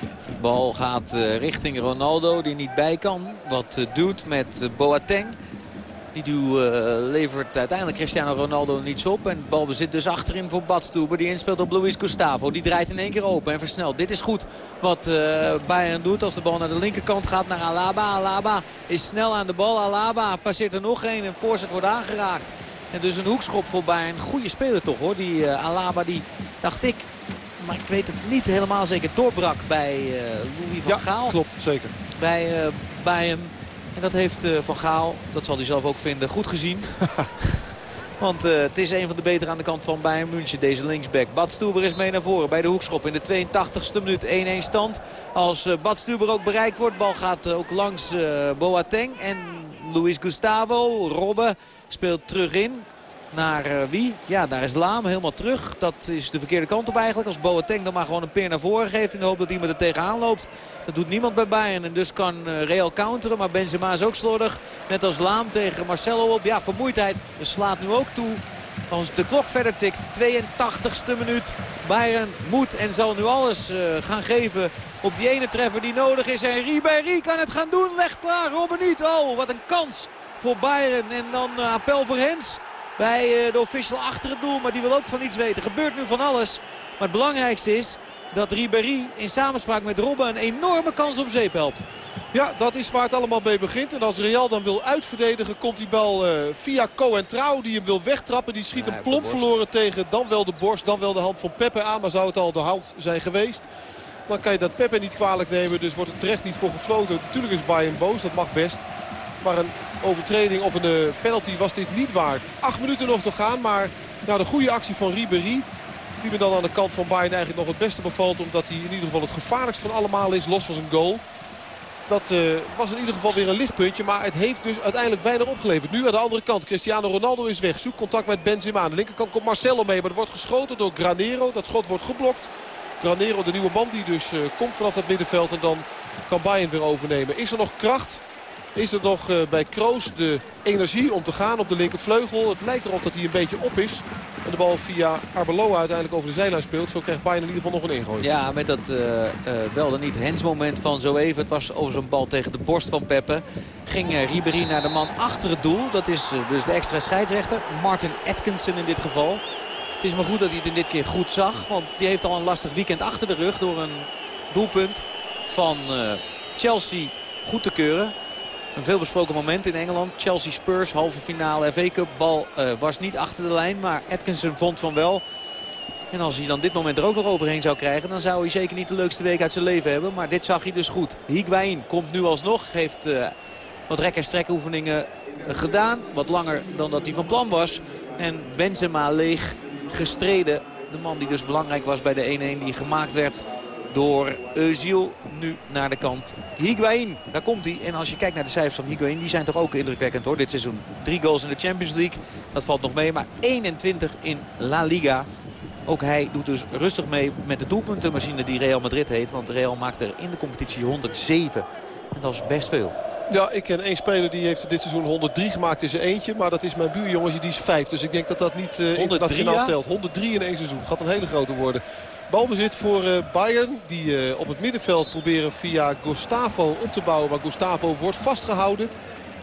De bal gaat uh, richting Ronaldo die niet bij kan. Wat uh, doet met Boateng. Die duw uh, levert uiteindelijk Cristiano Ronaldo niets op. En de bal bezit dus achterin voor Badstuber. Die inspeelt op Luis Gustavo. Die draait in één keer open en versnelt. Dit is goed wat uh, Bayern doet als de bal naar de linkerkant gaat naar Alaba. Alaba is snel aan de bal. Alaba passeert er nog één en voorzet wordt aangeraakt. En dus een hoekschop voor Bayern. Goede speler toch hoor. Die uh, Alaba die dacht ik maar ik weet het niet helemaal zeker, doorbrak bij uh, Louis van ja, Gaal. klopt, zeker. Bij, uh, bij hem. En dat heeft uh, Van Gaal, dat zal hij zelf ook vinden, goed gezien. Want uh, het is een van de betere aan de kant van Bayern München, deze linksback. Badstuber is mee naar voren bij de hoekschop in de 82e minuut. 1-1 stand. Als uh, Badstuber ook bereikt wordt, bal gaat ook langs Boateng en Luis Gustavo. Robben speelt terug in naar uh, wie? Ja, daar is Laam helemaal terug. Dat is de verkeerde kant op eigenlijk. Als Boateng dan maar gewoon een peer naar voren geeft in de hoop dat iemand er tegenaan loopt. Dat doet niemand bij Bayern en dus kan uh, Real counteren. Maar Benzema is ook slordig. Net als Laam tegen Marcelo op. Ja, vermoeidheid slaat nu ook toe. Als de klok verder tikt, 82e minuut. Bayern moet en zal nu alles uh, gaan geven op die ene treffer die nodig is. En Ribéry kan het gaan doen. Legt klaar, Robben niet. Oh, wat een kans voor Bayern. En dan appel voor Hens bij de official achter het doel. Maar die wil ook van iets weten. Gebeurt nu van alles. Maar het belangrijkste is dat Ribéry in samenspraak met Robben een enorme kans om zeep helpt. Ja, dat is waar het allemaal mee begint. En als Real dan wil uitverdedigen, komt die bal uh, via Coentrao. Die hem wil wegtrappen. Die schiet Ja, hem plomp verloren tegen dan wel de borst, dan wel de hand van Pepe aan. Maar zou het al de hand zijn geweest. Dan kan je dat Pepe niet kwalijk nemen. Dus wordt er terecht niet voor gefloten. Natuurlijk is Bayern boos, dat mag best. Maar een overtreding of een eh, penalty was dit niet waard. Acht minuten nog te gaan, maar nou, de goede actie van Ribéry... die me dan aan de kant van Bayern eigenlijk nog het beste bevalt... omdat hij in ieder geval het gevaarlijkst van allemaal is, los van zijn goal. Dat eh, was in ieder geval weer een lichtpuntje. Maar het heeft dus uiteindelijk weinig opgeleverd. Nu aan de andere kant. Cristiano Ronaldo is weg. Zoekt contact met Benzema. Aan de linkerkant komt Marcelo mee. Maar er wordt geschoten door Granero. Dat schot wordt geblokt. Granero, de nieuwe man die dus eh, komt vanaf het middenveld. En dan kan Bayern weer overnemen. Is er nog kracht? Is er nog eh, bij Kroos de energie om te gaan op de linkervleugel. Het lijkt erop dat hij een beetje op is. En de bal via Arbeloa uiteindelijk over de zijlijn speelt. Zo krijgt Bayern in ieder geval nog een ingooi. Ja, met dat uh, uh, wel dan niet hensmoment van zo even. Het was over zo'n bal tegen de borst van Peppe. Ging uh, Ribéry naar de man achter het doel. Dat is dus de extra scheidsrechter. Martin Atkinson in dit geval. Het is maar goed dat hij het in dit keer goed zag. Want die heeft al een lastig weekend achter de rug door een doelpunt van Chelsea goed te keuren. Een veelbesproken moment in Engeland. Chelsea Spurs, halve finale FA Cup. Bal uh, was niet achter de lijn, maar Atkinson vond van wel. En als hij dan dit moment er ook nog overheen zou krijgen... dan zou hij zeker niet de leukste week uit zijn leven hebben. Maar dit zag hij dus goed. Higuain komt nu alsnog. Heeft uh, wat rek- en strekoefeningen gedaan. Wat langer dan dat hij van plan was. En Benzema leeg gestreden. De man die dus belangrijk was bij de 1-1 die gemaakt werd door Özil. Nu naar de kant Higuain. Daar komt hij. En als je kijkt naar de cijfers van Higuain, die zijn toch ook indrukwekkend hoor. Dit seizoen drie goals in de Champions League. Dat valt nog mee. Maar 21 in La Liga. Ook hij doet dus rustig mee met de doelpuntenmachine die Real Madrid heet. Want Real maakt er in de competitie 107. En dat is best veel. Ja, ik ken één speler die heeft dit seizoen 103 gemaakt in zijn eentje. Maar dat is mijn buurjongetje, die is 5. Dus ik denk dat dat niet uh, internationaal ja? telt. 103 in één seizoen. Gaat een hele grote worden. Balbezit voor uh, Bayern. Die uh, op het middenveld proberen via Gustavo op te bouwen. Maar Gustavo wordt vastgehouden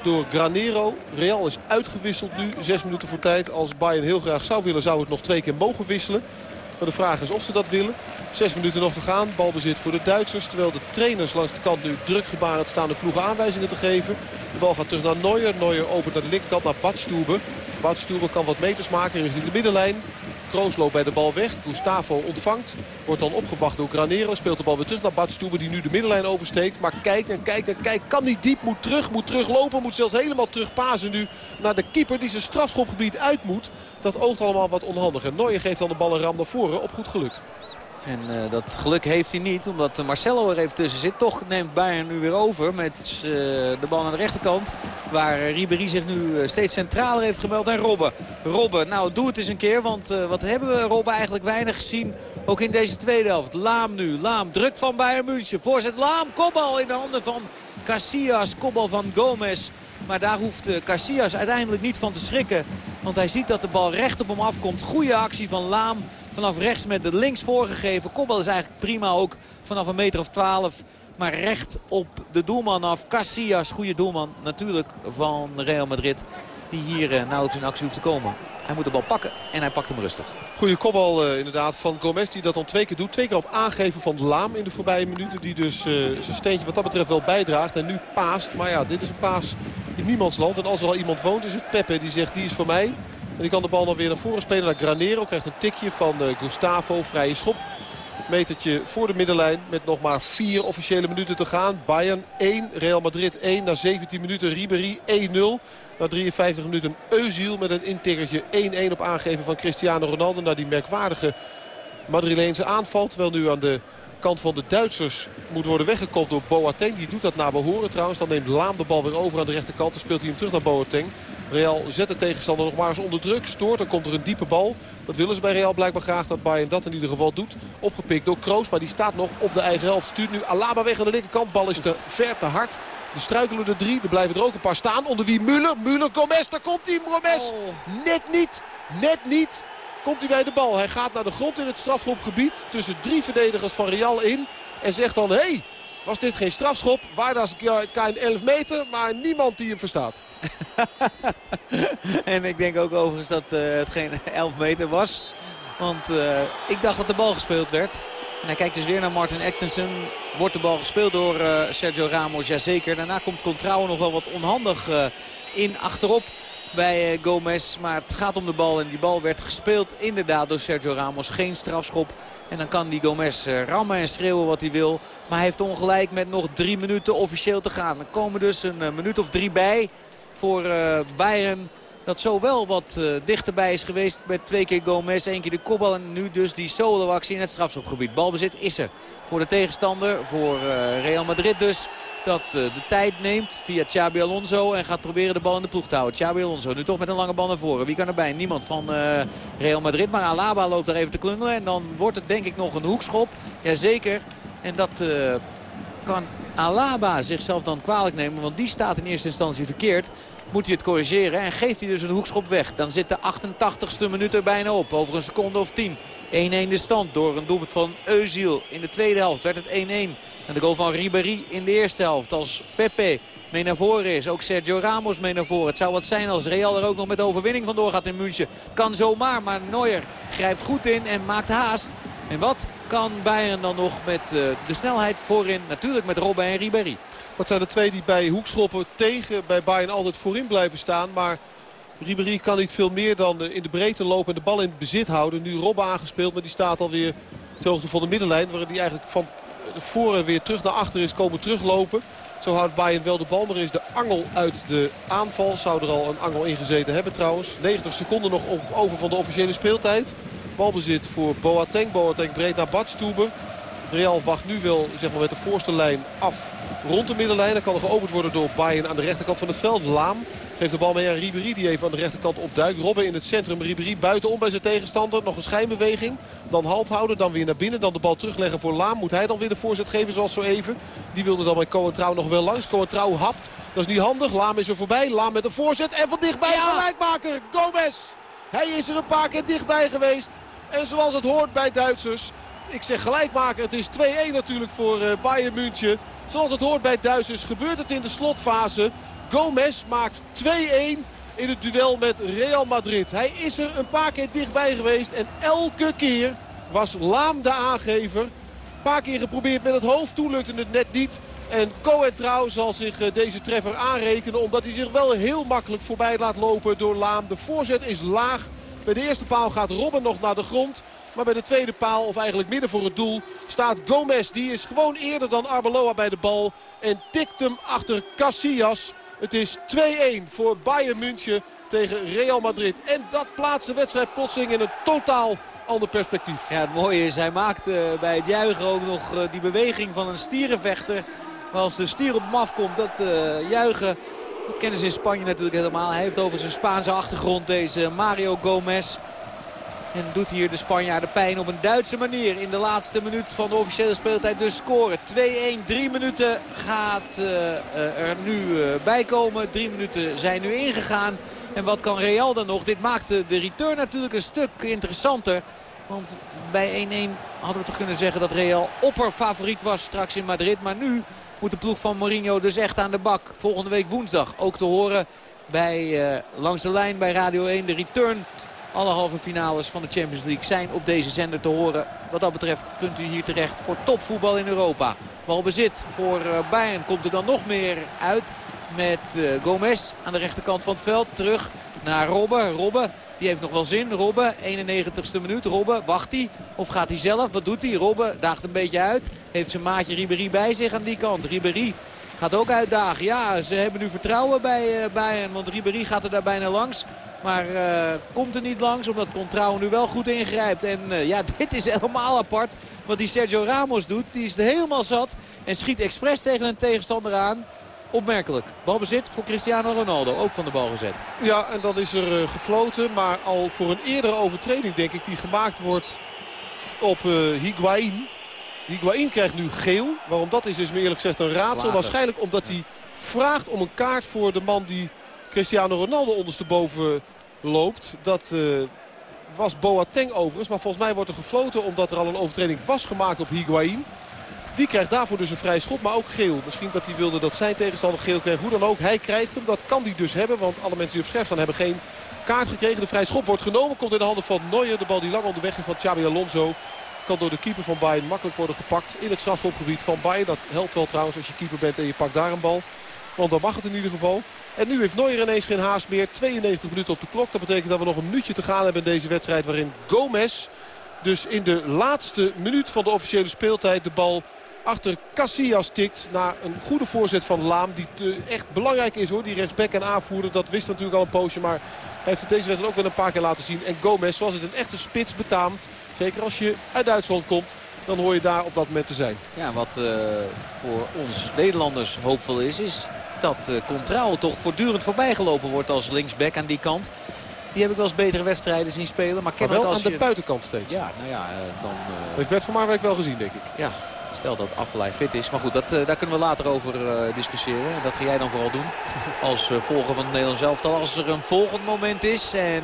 door Granero. Real is uitgewisseld nu. Zes minuten voor tijd. Als Bayern heel graag zou willen, zou het nog twee keer mogen wisselen. Maar de vraag is of ze dat willen. Zes minuten nog te gaan. Balbezit voor de Duitsers. Terwijl de trainers langs de kant nu druk gebaren staan de ploegen aanwijzingen te geven. De bal gaat terug naar Neuer. Neuer opent naar de linkerkant naar Badstuber. Badstuber kan wat meters maken richting de middenlijn. Kroos loopt bij de bal weg. Gustavo ontvangt. Wordt dan opgewacht door Granero. Speelt de bal weer terug naar Badstuber die nu de middenlijn oversteekt. Maar kijkt en kijkt en kijkt. Kan niet diep. Moet terug. Moet teruglopen. Moet zelfs helemaal terugpasen nu naar de keeper die zijn strafschopgebied uit moet. Dat oogt allemaal wat onhandig. En geeft dan de bal een ram naar voren op goed geluk. En uh, dat geluk heeft hij niet, omdat Marcelo er even tussen zit. Toch neemt Bayern nu weer over met uh, de bal aan de rechterkant. Waar uh, Ribéry zich nu steeds centraler heeft gemeld. En Robben. Robben, nou doe het eens een keer. Want wat hebben we Robben eigenlijk weinig gezien. Ook in deze tweede helft. Laam nu. Laam druk van Bayern München. Voorzet Laam. Kopbal in de handen van Casillas. Kopbal van Gomez. Maar daar hoeft Casillas uiteindelijk niet van te schrikken. Want hij ziet dat de bal recht op hem afkomt. Goede actie van Laam vanaf rechts met de links voorgegeven. Kopbal is eigenlijk prima ook vanaf een meter of 12. Maar recht op de doelman af. Casillas, goede doelman natuurlijk van Real Madrid. Die hier uh, nauwelijks in actie hoeft te komen. Hij moet de bal pakken en hij pakt hem rustig. Goede kopbal uh, inderdaad van Gomez die dat dan twee keer doet. Twee keer op aangeven van Laam in de voorbije minuten. Die dus uh, zijn steentje wat dat betreft wel bijdraagt. En nu paast. Maar ja, dit is een paas in niemands land. En als er al iemand woont is het Pepe die zegt die is voor mij. En die kan de bal dan weer naar voren spelen naar Granero. Krijgt een tikje van uh, Gustavo. Vrije schop. Metertje voor de middenlijn met nog maar vier officiële minuten te gaan. Bayern 1, Real Madrid 1. Na 17 minuten Ribéry 1-0. Na 53 minuten Eusiel met een intikkertje 1-1 op aangeven van Cristiano Ronaldo. Na die merkwaardige Madrileense aanval. Terwijl nu aan de kant van de Duitsers moet worden weggekopt door Boateng. Die doet dat naar behoren trouwens. Dan neemt Laam de bal weer over aan de rechterkant. Dan speelt hij hem terug naar Boateng. Real zet de tegenstander nog maar eens onder druk. Stoort, dan komt er een diepe bal. Dat willen ze bij Real blijkbaar graag dat Bayern dat in ieder geval doet. Opgepikt door Kroos, maar die staat nog op de eigen helft. Stuurt nu Alaba weg aan de linkerkant. Bal is te ver, te hard. De struikelen er drie. Er blijven er ook een paar staan. Onder wie Müller. Müller, Gomez. Daar komt hij. Gomez. Net niet. Net niet. Komt hij bij de bal. Hij gaat naar de grond in het strafschopgebied. Tussen drie verdedigers van Real in. En zegt dan, hé, hey, was dit geen strafschop? Waar is een 11 meter, maar niemand die hem verstaat. en ik denk ook overigens dat het geen 11 meter was. Want uh, ik dacht dat de bal gespeeld werd. En hij kijkt dus weer naar Martin Atkinson. Wordt de bal gespeeld door uh, Sergio Ramos? Jazeker. Daarna komt Contrao nog wel wat onhandig in achterop bij Gomez. Maar het gaat om de bal en die bal werd gespeeld inderdaad door Sergio Ramos. Geen strafschop. En dan kan die Gomez rammen en schreeuwen wat hij wil. Maar hij heeft ongelijk met nog drie minuten officieel te gaan. Er komen dus een minuut of drie bij voor Bayern. Dat zo wel wat uh, dichterbij is geweest met twee keer Gomez, één keer de kopbal en nu dus die solo-actie in het strafschopgebied. Balbezit is er voor de tegenstander, voor uh, Real Madrid dus. Dat uh, de tijd neemt via Xabi Alonso en gaat proberen de bal in de ploeg te houden. Xabi Alonso nu toch met een lange bal naar voren. Wie kan erbij? Niemand van Real Madrid. Maar Alaba loopt daar even te klungelen en dan wordt het denk ik nog een hoekschop. Jazeker. En dat kan Alaba zichzelf dan kwalijk nemen. Want die staat in eerste instantie verkeerd. Moet hij het corrigeren en geeft hij dus een hoekschop weg. Dan zit de 88ste minuut er bijna op. Over een seconde of 10. 1-1 de stand door een doelpunt van Eusiel. In de tweede helft werd het 1-1. En de goal van Ribéry in de eerste helft. Als Pepe mee naar voren is. Ook Sergio Ramos mee naar voren. Het zou wat zijn als Real er ook nog met de overwinning vandoor gaat in München. Kan zomaar, maar Neuer grijpt goed in en maakt haast. En wat kan Bayern dan nog met uh, de snelheid voorin? Natuurlijk met Robben en Ribéry. Dat zijn de twee die bij hoekschoppen tegen bij Bayern altijd voorin blijven staan. Maar Ribéry kan niet veel meer dan in de breedte lopen en de bal in het bezit houden. Nu Robben aangespeeld, maar die staat alweer ter hoogte van de middenlijn. Waar hij eigenlijk van voren weer terug naar achter is komen teruglopen. Zo houdt Bayern wel de bal. Maar is de angel uit de aanval. Zou er al een angel ingezeten hebben trouwens. 90 seconden nog over van de officiële speeltijd. Balbezit voor Boateng. Boateng breed naar Badstuber. Real wacht nu wel zeg maar, met de voorste lijn af rond de middenlijn. Dan kan er geopend worden door Bayern aan de rechterkant van het veld. Laam geeft de bal mee aan Ribéry die even aan de rechterkant opduikt. Robben in het centrum. Ribéry buitenom bij zijn tegenstander. Nog een schijnbeweging. Dan halt houden. Dan weer naar binnen. Dan de bal terugleggen voor Laam. Moet hij dan weer de voorzet geven zoals zo even. Die wilde dan bij Cohen Trouw nog wel langs. Cohen Trouw hapt. Dat is niet handig. Laam is er voorbij. Laam met een voorzet. En van dichtbij ja. gelijkmaker. Gomez. Hij is er een paar keer dichtbij geweest. En zoals het hoort bij Duitsers. Ik zeg gelijkmaker. Het is 2-1 natuurlijk voor uh, Bayern München. Zoals het hoort bij Duitsers gebeurt het in de slotfase. Gomez maakt 2-1 in het duel met Real Madrid. Hij is er een paar keer dichtbij geweest. En elke keer was Laam de aangever. Een paar keer geprobeerd met het hoofd. Toen lukte het net niet. En Cohen zal zich uh, deze treffer aanrekenen. Omdat hij zich wel heel makkelijk voorbij laat lopen door Laam. De voorzet is laag. Bij de eerste paal gaat Robben nog naar de grond. Maar bij de tweede paal, of eigenlijk midden voor het doel, staat Gomez. Die is gewoon eerder dan Arbeloa bij de bal. En tikt hem achter Casillas. Het is 2-1 voor Bayern München tegen Real Madrid. En dat plaatst de wedstrijd plotseling in een totaal ander perspectief. Ja, het mooie is, hij maakt bij het juichen ook nog uh, die beweging van een stierenvechter. Maar als de stier op hem afkomt, dat uh, juichen, dat kennen ze in Spanje natuurlijk helemaal. Hij heeft over zijn Spaanse achtergrond deze Mario Gomez. En doet hier de Spanjaarden pijn op een Duitse manier. In de laatste minuut van de officiële speeltijd dus scoren. 2-1, drie minuten gaat uh, er nu uh, bij komen. Drie minuten zijn nu ingegaan. En wat kan Real dan nog? Dit maakte de return natuurlijk een stuk interessanter. Want bij 1-1 hadden we toch kunnen zeggen dat Real opperfavoriet was straks in Madrid. Maar nu moet de ploeg van Mourinho dus echt aan de bak. Volgende week woensdag ook te horen bij, uh, langs de lijn bij Radio 1. De return alle halve finales van de Champions League zijn op deze zender te horen. Wat dat betreft kunt u hier terecht voor topvoetbal in Europa. Balbezit voor Bayern komt er dan nog meer uit. Met Gomez aan de rechterkant van het veld. Terug naar Robben. Robben die heeft nog wel zin. Robben, 91ste minuut. Robben, wacht hij? Of gaat hij zelf? Wat doet hij? Robben daagt een beetje uit. Heeft zijn maatje Ribéry bij zich aan die kant. Ribéry gaat ook uitdagen. Ja, ze hebben nu vertrouwen bij Bayern. Want Ribéry gaat er daar bijna langs. Maar uh, komt er niet langs omdat Contrao nu wel goed ingrijpt. En uh, ja, dit is helemaal apart. Wat die Sergio Ramos doet, die is helemaal zat. En schiet expres tegen een tegenstander aan. Opmerkelijk. Balbezit voor Cristiano Ronaldo. Ook van de bal gezet. Ja, en dan is er uh, gefloten. Maar al voor een eerdere overtreding denk ik die gemaakt wordt op Higuain. Higuain krijgt nu geel. Waarom dat is, is me eerlijk gezegd een raadsel. Later. Waarschijnlijk omdat hij vraagt om een kaart voor de man die Cristiano Ronaldo ondersteboven loopt. Dat uh, was Boateng overigens. Maar volgens mij wordt er gefloten omdat er al een overtreding was gemaakt op Higuain. Die krijgt daarvoor dus een vrij schot, maar ook geel. Misschien dat hij wilde dat zijn tegenstander geel kreeg. Hoe dan ook, hij krijgt hem. Dat kan hij dus hebben, want alle mensen die op scherp staan hebben geen kaart gekregen. De vrij schop wordt genomen, komt in de handen van Neuer. De bal die lang onderweg is van Xabi Alonso. Kan door de keeper van Bayern makkelijk worden gepakt in het strafschopgebied van Bayern. Dat helpt wel trouwens als je keeper bent en je pakt daar een bal. Want dan mag het in ieder geval. En nu heeft Neuer ineens geen haast meer. 92 minuten op de klok. Dat betekent dat we nog een minuutje te gaan hebben in deze wedstrijd. Waarin Gomez dus in de laatste minuut van de officiële speeltijd de bal achter Casillas tikt. Na een goede voorzet van Laam. Die echt belangrijk is hoor. Die rechtsback en aanvoerder. Dat wist natuurlijk al een poosje. Maar hij heeft het deze wedstrijd ook wel een paar keer laten zien. En Gomez zoals het een echte spits betaamt. Zeker als je uit Duitsland komt. Dan hoor je daar op dat moment te zijn. Ja, wat uh, voor ons Nederlanders hoopvol is, is dat uh, Contrao toch voortdurend voorbijgelopen wordt als linksback aan die kant. Die heb ik wel eens betere wedstrijden zien spelen. Maar, maar wel als aan de buitenkant steeds. Ja, nou ja, uh, dan... Heeft Bert van Marwijk wel gezien, denk ik. Ja, Stel dat Affelay fit is. Maar goed, dat, daar kunnen we later over discussiëren. En dat ga jij dan vooral doen. Als volger van het Nederlands elftal. Als er een volgend moment is. En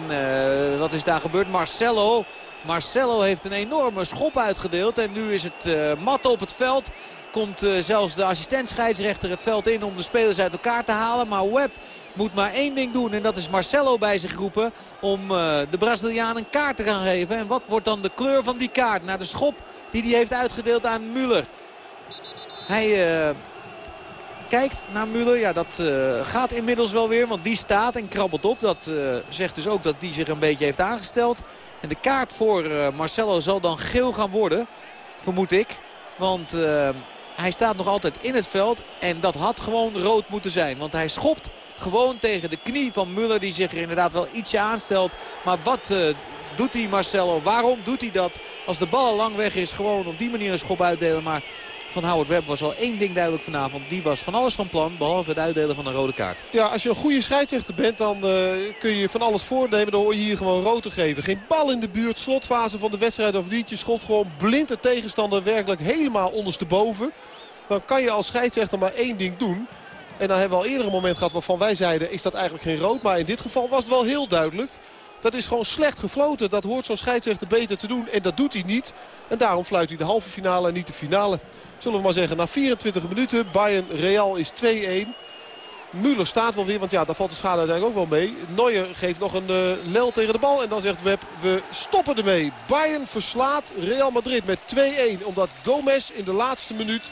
wat is daar gebeurd? Marcelo Marcelo heeft een enorme schop uitgedeeld. En nu is het uh, mat op het veld. Komt uh, zelfs de assistent scheidsrechter het veld in om de spelers uit elkaar te halen. Maar Webb moet maar één ding doen. En dat is Marcelo bij zich roepen om uh, de Braziliaan een kaart te gaan geven. En wat wordt dan de kleur van die kaart? Naar de schop die hij heeft uitgedeeld aan Müller. Hij kijkt naar Müller. Ja, dat gaat inmiddels wel weer. Want die staat en krabbelt op. Dat zegt dus ook dat die zich een beetje heeft aangesteld. En de kaart voor uh, Marcelo zal dan geel gaan worden, vermoed ik. Want uh, hij staat nog altijd in het veld. En dat had gewoon rood moeten zijn. Want hij schopt gewoon tegen de knie van Muller. Die zich er inderdaad wel ietsje aanstelt. Maar wat uh, doet hij Marcelo? Waarom doet hij dat? Als de bal lang weg is, gewoon op die manier een schop uitdelen. Maar van Howard Webb was al één ding duidelijk vanavond. Die was van alles van plan, behalve het uitdelen van een rode kaart. Ja, als je een goede scheidsrechter bent, dan uh, kun je van alles voornemen. Dan hoor je hier gewoon rood te geven. Geen bal in de buurt, slotfase van de wedstrijd of niet. Je schot gewoon blind de tegenstander werkelijk helemaal ondersteboven. Dan kan je als scheidsrechter maar één ding doen. En dan hebben we al eerder een moment gehad waarvan wij zeiden... is dat eigenlijk geen rood, maar in dit geval was het wel heel duidelijk. Dat is gewoon slecht gefloten. Dat hoort zo'n scheidsrechter beter te doen. En dat doet hij niet. En daarom fluit hij de halve finale en niet de finale. Zullen we maar zeggen, na 24 minuten. Bayern Real is 2-1. Müller staat wel weer, want ja, daar valt de schade uiteindelijk ook wel mee. Neuer geeft nog een uh, lel tegen de bal. En dan zegt Web, we stoppen ermee. Bayern verslaat Real Madrid met 2-1. Omdat Gomez in de laatste minuut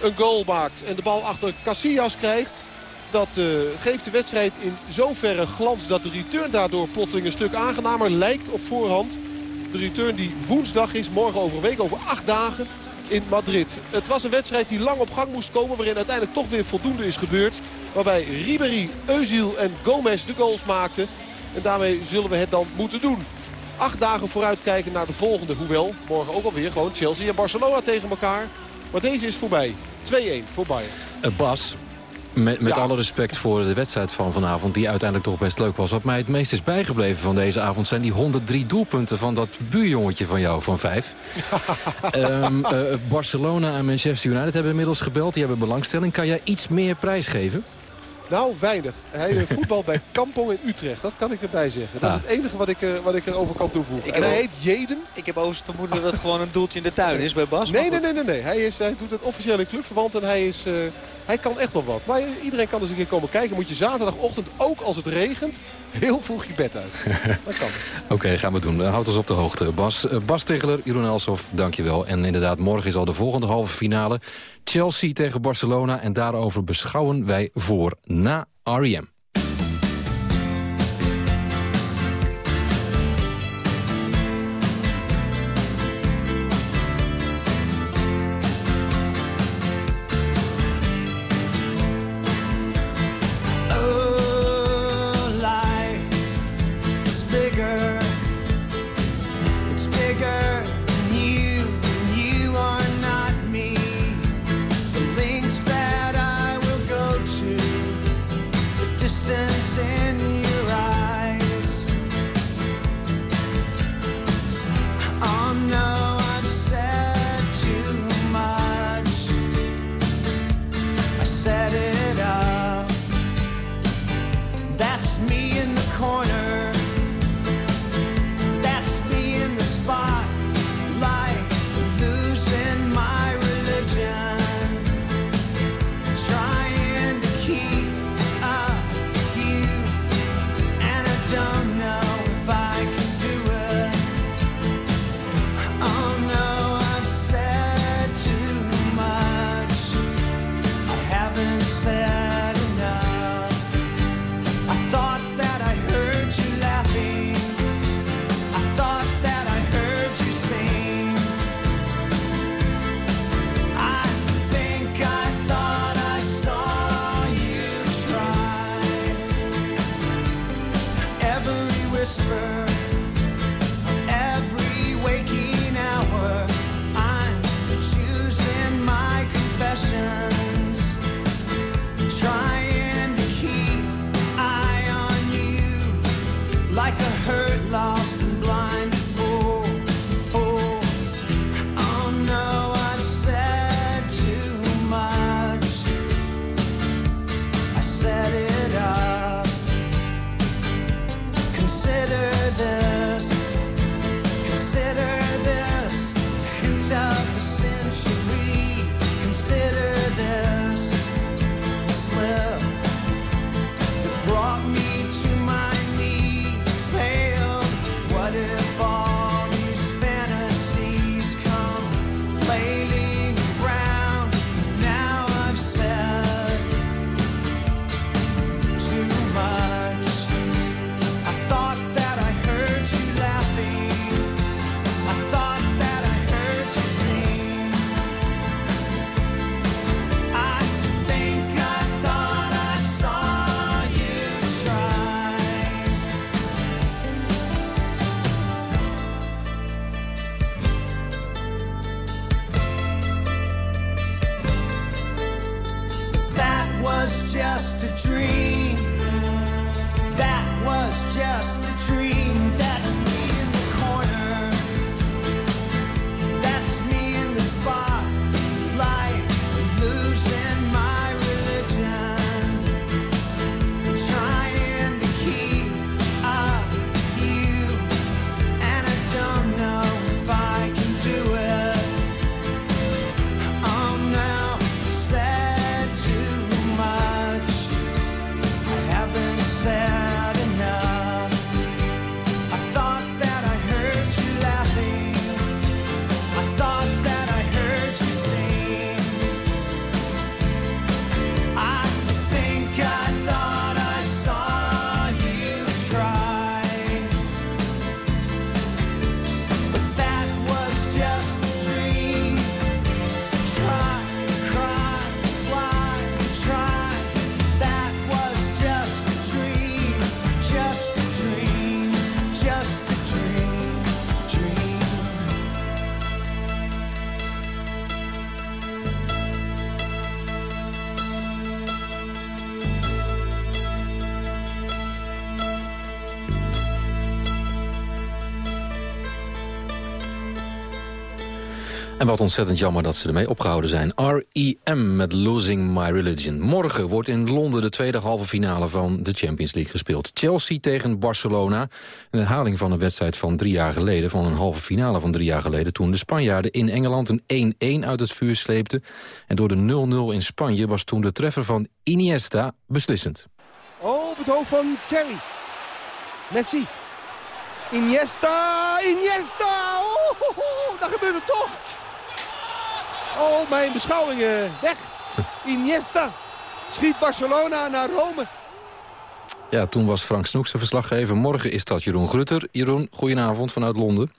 een goal maakt. En de bal achter Casillas krijgt. Dat uh, geeft de wedstrijd in zoverre glans dat de return daardoor plotseling een stuk aangenamer lijkt op voorhand. De return die woensdag is, morgen over een week, over acht dagen in Madrid. Het was een wedstrijd die lang op gang moest komen. Waarin uiteindelijk toch weer voldoende is gebeurd. Waarbij Ribéry, Eusiel en Gomez de goals maakten. En daarmee zullen we het dan moeten doen. Acht dagen vooruitkijken naar de volgende. Hoewel, morgen ook alweer gewoon Chelsea en Barcelona tegen elkaar. Maar deze is voorbij. 2-1 voor Bayern. Uh, Bas, met, met alle respect voor de wedstrijd van vanavond... die uiteindelijk toch best leuk was. Wat mij het meest is bijgebleven van deze avond... zijn die 103 doelpunten van dat buurjongetje van jou van vijf. um, uh, Barcelona en Manchester United hebben inmiddels gebeld. Die hebben belangstelling. Kan jij iets meer prijs geven? Nou, weinig. Hij voetbal bij Kampong in Utrecht. Dat kan ik erbij zeggen. Dat is het enige wat ik, wat ik erover kan toevoegen. en hij heet Jeden. Ik heb overigens vermoeden dat het gewoon een doeltje in de tuin is bij Bas. Nee, nee, nee, nee, nee. Hij, is, hij doet het officieel in clubverband en hij, is, uh, hij kan echt wel wat. Maar iedereen kan eens een keer komen kijken. Moet je zaterdagochtend, ook als het regent, heel vroeg je bed uit. dat kan. Oké, okay, gaan we doen. Houd ons op de hoogte. Bas, Bas Tegeler, Jeroen Elshoff, dankjewel. En inderdaad, morgen is al de volgende halve finale. Chelsea tegen Barcelona. En daarover beschouwen wij voor na REM. En wat ontzettend jammer dat ze ermee opgehouden zijn. R.E.M. met Losing My Religion. Morgen wordt in Londen de tweede halve finale van de Champions League gespeeld. Chelsea tegen Barcelona. Een herhaling van een wedstrijd van drie jaar geleden. Van een halve finale van drie jaar geleden. Toen de Spanjaarden in Engeland een 1-1 uit het vuur sleepten. En door de 0-0 in Spanje was toen de treffer van Iniesta beslissend. Oh, op het hoofd van Thierry. Messi. Iniesta, Iniesta! Oh, ho, ho, dat gebeurde toch! Oh, mijn beschouwingen weg. Iniesta schiet Barcelona naar Rome. Ja, toen was Frank Snoeks de verslaggever. Morgen is dat Jeroen Grutter. Jeroen, goedenavond vanuit Londen.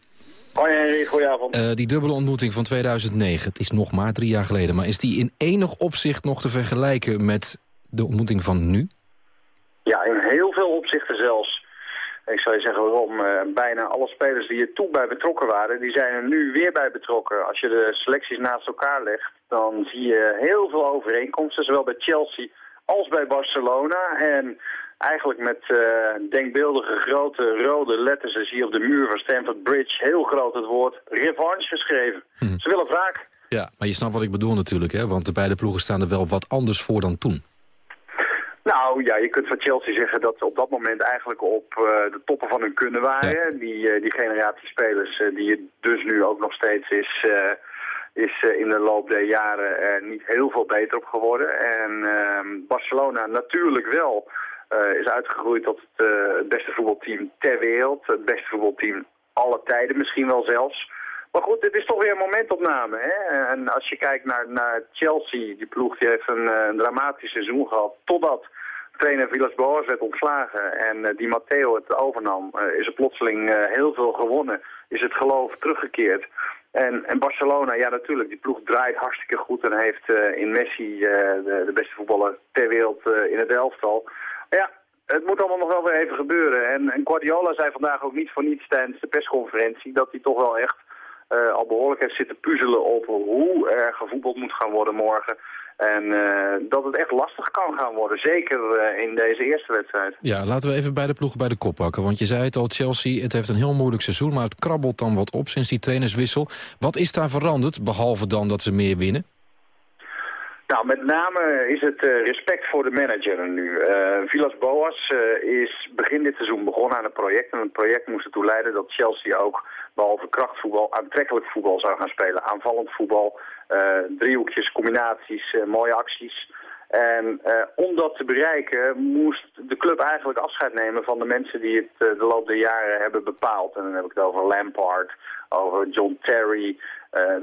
Hoi Henry, goedenavond. Eh, die dubbele ontmoeting van 2009, het is nog maar drie jaar geleden... maar is die in enig opzicht nog te vergelijken met de ontmoeting van nu? Ja, in heel veel opzichten zelfs. Ik zou je zeggen waarom. Eh, bijna alle spelers die er toen bij betrokken waren, die zijn er nu weer bij betrokken. Als je de selecties naast elkaar legt, dan zie je heel veel overeenkomsten. Zowel bij Chelsea als bij Barcelona. En eigenlijk met eh, denkbeeldige grote rode letters zie je op de muur van Stamford Bridge heel groot het woord revanche geschreven. Ze willen wraak. Ja, maar je snapt wat ik bedoel natuurlijk, hè? want de beide ploegen staan er wel wat anders voor dan toen. Nou ja, je kunt van Chelsea zeggen dat ze op dat moment eigenlijk op eh, de toppen van hun kunnen waren. Die, eh, die generatie spelers eh, die het dus nu ook nog steeds is, is in de loop der jaren niet heel veel beter op geworden. En ehm, Barcelona natuurlijk wel is uitgegroeid tot het, het beste voetbalteam ter wereld. Het beste voetbalteam alle tijden misschien wel zelfs. Maar goed, dit is toch weer een momentopname. Hè? En als je kijkt naar, naar Chelsea, die ploeg die heeft een, een dramatisch seizoen gehad. Totdat trainer Villas-Boas werd ontslagen en eh, Di Matteo het overnam, eh, is er plotseling eh, heel veel gewonnen. Is het geloof teruggekeerd. En, en Barcelona, ja natuurlijk, die ploeg draait hartstikke goed en heeft in Messi de, de beste voetballer ter wereld in het elftal. Maar ja, het moet allemaal nog wel weer even gebeuren. En, en Guardiola zei vandaag ook niet voor niets tijdens de persconferentie dat hij toch wel echt al behoorlijk heeft zitten puzzelen over hoe er gevoetbald moet gaan worden morgen. En eh, dat het echt lastig kan gaan worden, zeker eh, in deze eerste wedstrijd. Ja, laten we even beide ploegen bij de kop pakken. Want je zei het al, Chelsea, het heeft een heel moeilijk seizoen... maar het krabbelt dan wat op sinds die trainerswissel. Wat is daar veranderd, behalve dan dat ze meer winnen? Nou, met name is het eh, respect voor de manager nu. Eh Vilas Boas is begin dit seizoen begonnen aan een project. En het project moest ertoe leiden dat Chelsea ook, behalve krachtvoetbal, aantrekkelijk voetbal zou gaan spelen. Aanvallend voetbal, eh, driehoekjes, combinaties, eh, mooie acties. En eh, om dat te bereiken moest de club eigenlijk afscheid nemen van de mensen die het de loop der jaren hebben bepaald. En dan heb ik het over Lampard, over John Terry,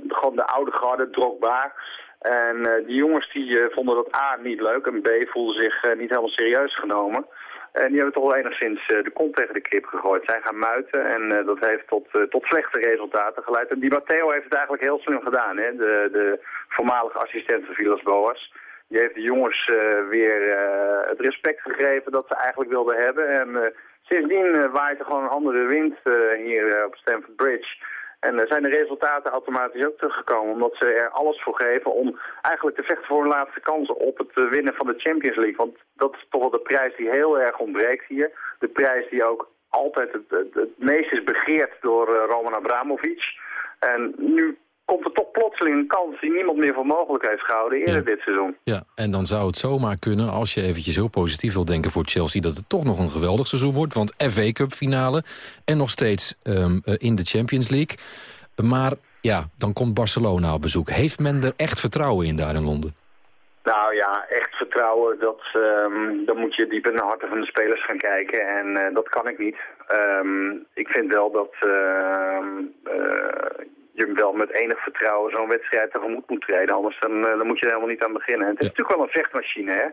gewoon de oude garde, Drogba. En die jongens die vonden dat A niet leuk en B voelden zich niet helemaal serieus genomen. En die hebben toch wel enigszins eh, de kont tegen de krip gegooid. Zij gaan muiten en eh, dat heeft tot, eh, tot slechte resultaten geleid. En Di Matteo heeft het eigenlijk heel slim gedaan. Hè? De, de voormalige assistent van Villas Boas. Die heeft de jongens eh, weer eh, het respect gegeven dat ze eigenlijk wilden hebben. En eh, sindsdien eh, waait er gewoon een andere wind eh, hier eh, op Stamford Bridge. En uh, zijn de resultaten automatisch ook teruggekomen, omdat ze er alles voor geven om eigenlijk te vechten voor een laatste kans op het uh, winnen van de Champions League. Want dat is toch wel de prijs die heel erg ontbreekt hier. De prijs die ook altijd het, het, meest is begeerd door uh, Roman Abramovic. En nu komt er toch plotseling een kans die niemand meer voor mogelijk heeft gehouden eerder Ja. dit seizoen. Ja, en dan zou het zomaar kunnen, als je eventjes heel positief wil denken voor Chelsea... dat het toch nog een geweldig seizoen wordt. Want FA Cup finale en nog steeds ehm, eh, in de Champions League. Maar ja, dan komt Barcelona op bezoek. Heeft men er echt vertrouwen in daar in Londen? Nou ja, echt vertrouwen, dat, ehm, dan moet je diep in de harten van de spelers gaan kijken. En eh, dat kan ik niet. Ehm, ik vind wel dat eh, je wel met enig vertrouwen zo'n wedstrijd tegemoet moet treden. Anders dan, eh, dan moet je er helemaal niet aan beginnen. En het is natuurlijk wel een vechtmachine, hè.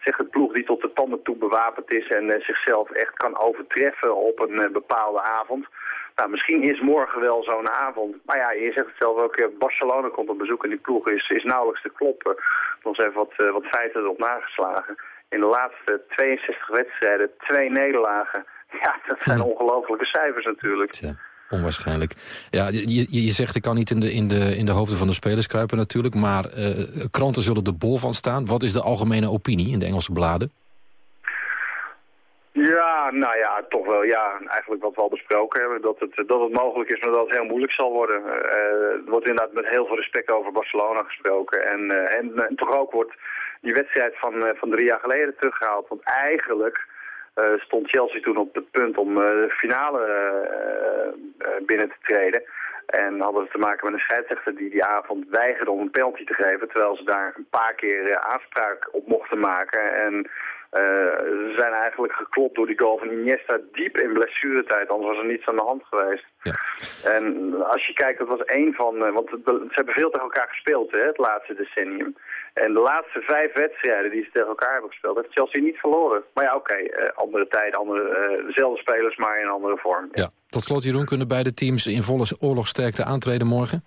Zeg een ploeg die tot de tanden toe bewapend is en eh, zichzelf echt kan overtreffen op een eh, bepaalde avond. Nou, misschien is morgen wel zo'n avond. Maar ja, je zegt het zelf ook, Barcelona komt op bezoek en die ploeg is, is nauwelijks te kloppen. Nog even wat, wat feiten erop nageslagen. In de laatste 62 wedstrijden, twee nederlagen. Ja, dat zijn ongelofelijke cijfers natuurlijk. Onwaarschijnlijk. Ja, je, je- zegt ik kan niet in de, in, de, in de hoofden van de spelers kruipen natuurlijk... maar eh, kranten zullen er bol van staan. Wat is de algemene opinie in de Engelse bladen? Ja, nou ja, toch wel. Ja, eigenlijk wat we al besproken hebben. Dat het, dat het mogelijk is, maar dat het heel moeilijk zal worden. Eh, er wordt inderdaad met heel veel respect over Barcelona gesproken. En, eh, en, toch ook wordt die wedstrijd van, van drie jaar geleden teruggehaald. Want eigenlijk stond Chelsea toen op het punt om eh, de finale eh, eh, binnen te treden. En hadden ze te maken met een scheidsrechter die die avond weigerde om een penalty te geven. Terwijl ze daar een paar keer eh, aanspraak op mochten maken. En eh, ze zijn eigenlijk geklopt door die goal van Iniesta diep in blessuretijd. Anders was er niets aan de hand geweest. En als je kijkt, dat was één van... eh, want ze hebben veel tegen elkaar gespeeld, hè, het laatste decennium. En de laatste vijf wedstrijden die ze tegen elkaar hebben gespeeld, heeft Chelsea niet verloren. Maar ja, oké, eh, andere tijd, andere, eh, dezelfde spelers, maar in een andere vorm. Ja. Tot slot, Jeroen, kunnen beide teams in volle oorlogsterkte aantreden morgen?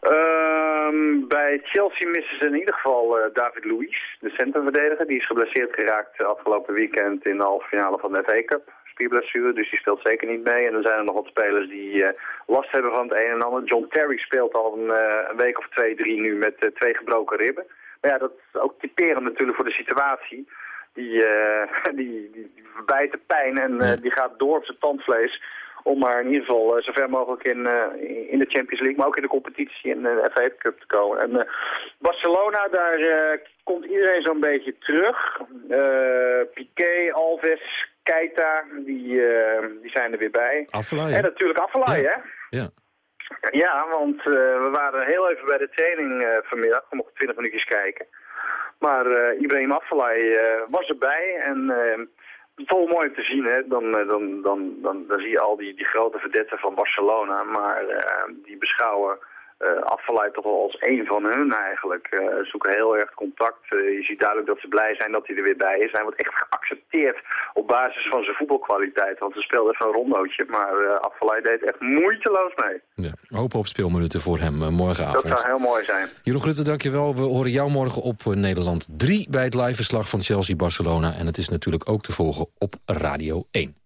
Ehm, bij Chelsea missen ze in ieder geval eh, David Luiz, de centrumverdediger. Die is geblesseerd geraakt afgelopen weekend in de halve finale van de FA Cup. Spierblessure, dus die speelt zeker niet mee. En dan zijn er nog wat spelers die eh, last hebben van het een en ander. John Terry speelt al een, eh, een week of twee, drie nu met eh, twee gebroken ribben. Maar ja, dat is ook typerend natuurlijk voor de situatie. Die, die, die, verbijt de pijn en die gaat door op zijn tandvlees om maar in ieder geval eh, zo ver mogelijk in, in de Champions League, maar ook in de competitie in de FA Cup te komen. En Barcelona, daar komt iedereen zo'n beetje terug. Piqué, Alves, Keita, die, eh, die zijn er weer bij. Afvalaai, En natuurlijk Affelay, hè? Ja. Ja, want eh, we waren heel even bij de training eh, vanmiddag. We mochten 20 minuutjes kijken. Maar Ibrahim eh, was erbij en wel mooi om te zien. Hè? Dan, dan, dan, dan, dan zie je al die, die grote verdetten van Barcelona. Maar die beschouwen Afellay toch wel als één van hun eigenlijk. Eh, zoeken heel erg contact. Eh, je ziet duidelijk dat ze blij zijn dat hij er weer bij is. Hij wordt echt geaccepteerd op basis van zijn voetbalkwaliteit. Want ze speelde even een rondootje. Maar Afellay deed echt moeiteloos mee. Ja. Hopen op speelminuten voor hem morgenavond. Dat zou heel mooi zijn. Jeroen Grutte, dankjewel. We horen jou morgen op Nederland 3 bij het live verslag van Chelsea-Barcelona. En het is natuurlijk ook te volgen op Radio 1.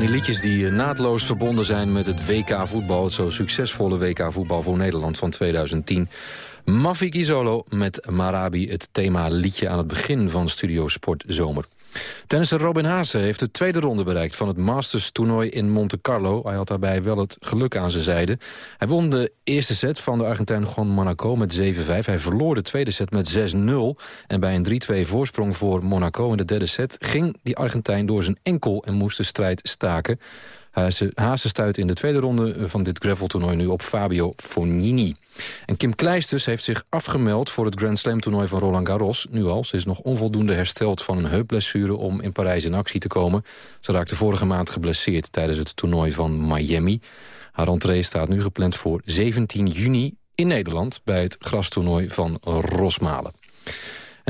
Die liedjes die eh, naadloos verbonden zijn met het WK voetbal. Het zo succesvolle WK voetbal voor Nederland van 2010. Mafiki Solo met Marabi, het thema liedje aan het begin van Studio Sport Zomer. Tennisser Robin Haase heeft de tweede ronde bereikt van het Masters-toernooi in Monte Carlo. Hij had daarbij wel het geluk aan zijn zijde. Hij won de eerste set van de Argentijn Juan Monaco met 7-5. Hij verloor de tweede set met 6-0. En bij een 3-2 voorsprong voor Monaco in de derde set... ging die Argentijn door zijn enkel en moest de strijd staken. Haase stuit in de tweede ronde van dit graveltoernooi nu op Fabio Fognini. En Kim Kleisters heeft zich afgemeld voor het Grand Slam toernooi van Roland Garros. Nu al, ze is nog onvoldoende hersteld van een heupblessure om in Parijs in actie te komen. Ze raakte vorige maand geblesseerd tijdens het toernooi van Miami. Haar entree staat nu gepland voor 17 juni in Nederland bij het grastoernooi van Rosmalen.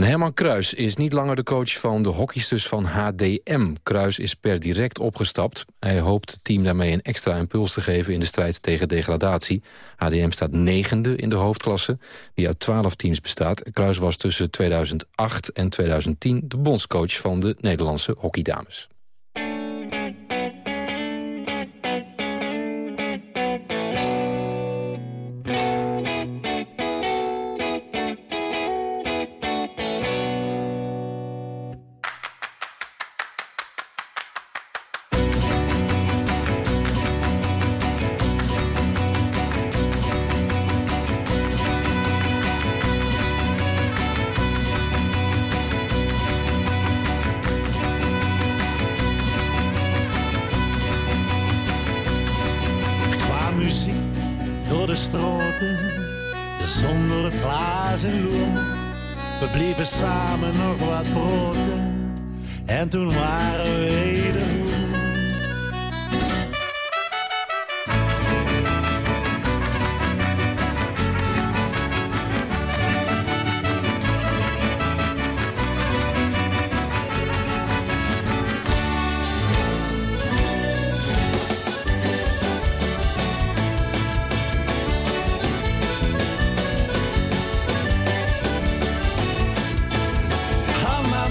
En Herman Kruis is niet langer de coach van de hockeysters van HDM. Kruis is per direct opgestapt. Hij hoopt het team daarmee een extra impuls te geven in de strijd tegen degradatie. HDM staat negende in de hoofdklasse, die uit twaalf teams bestaat. Kruis was tussen 2008 en 2010 de bondscoach van de Nederlandse hockeydames.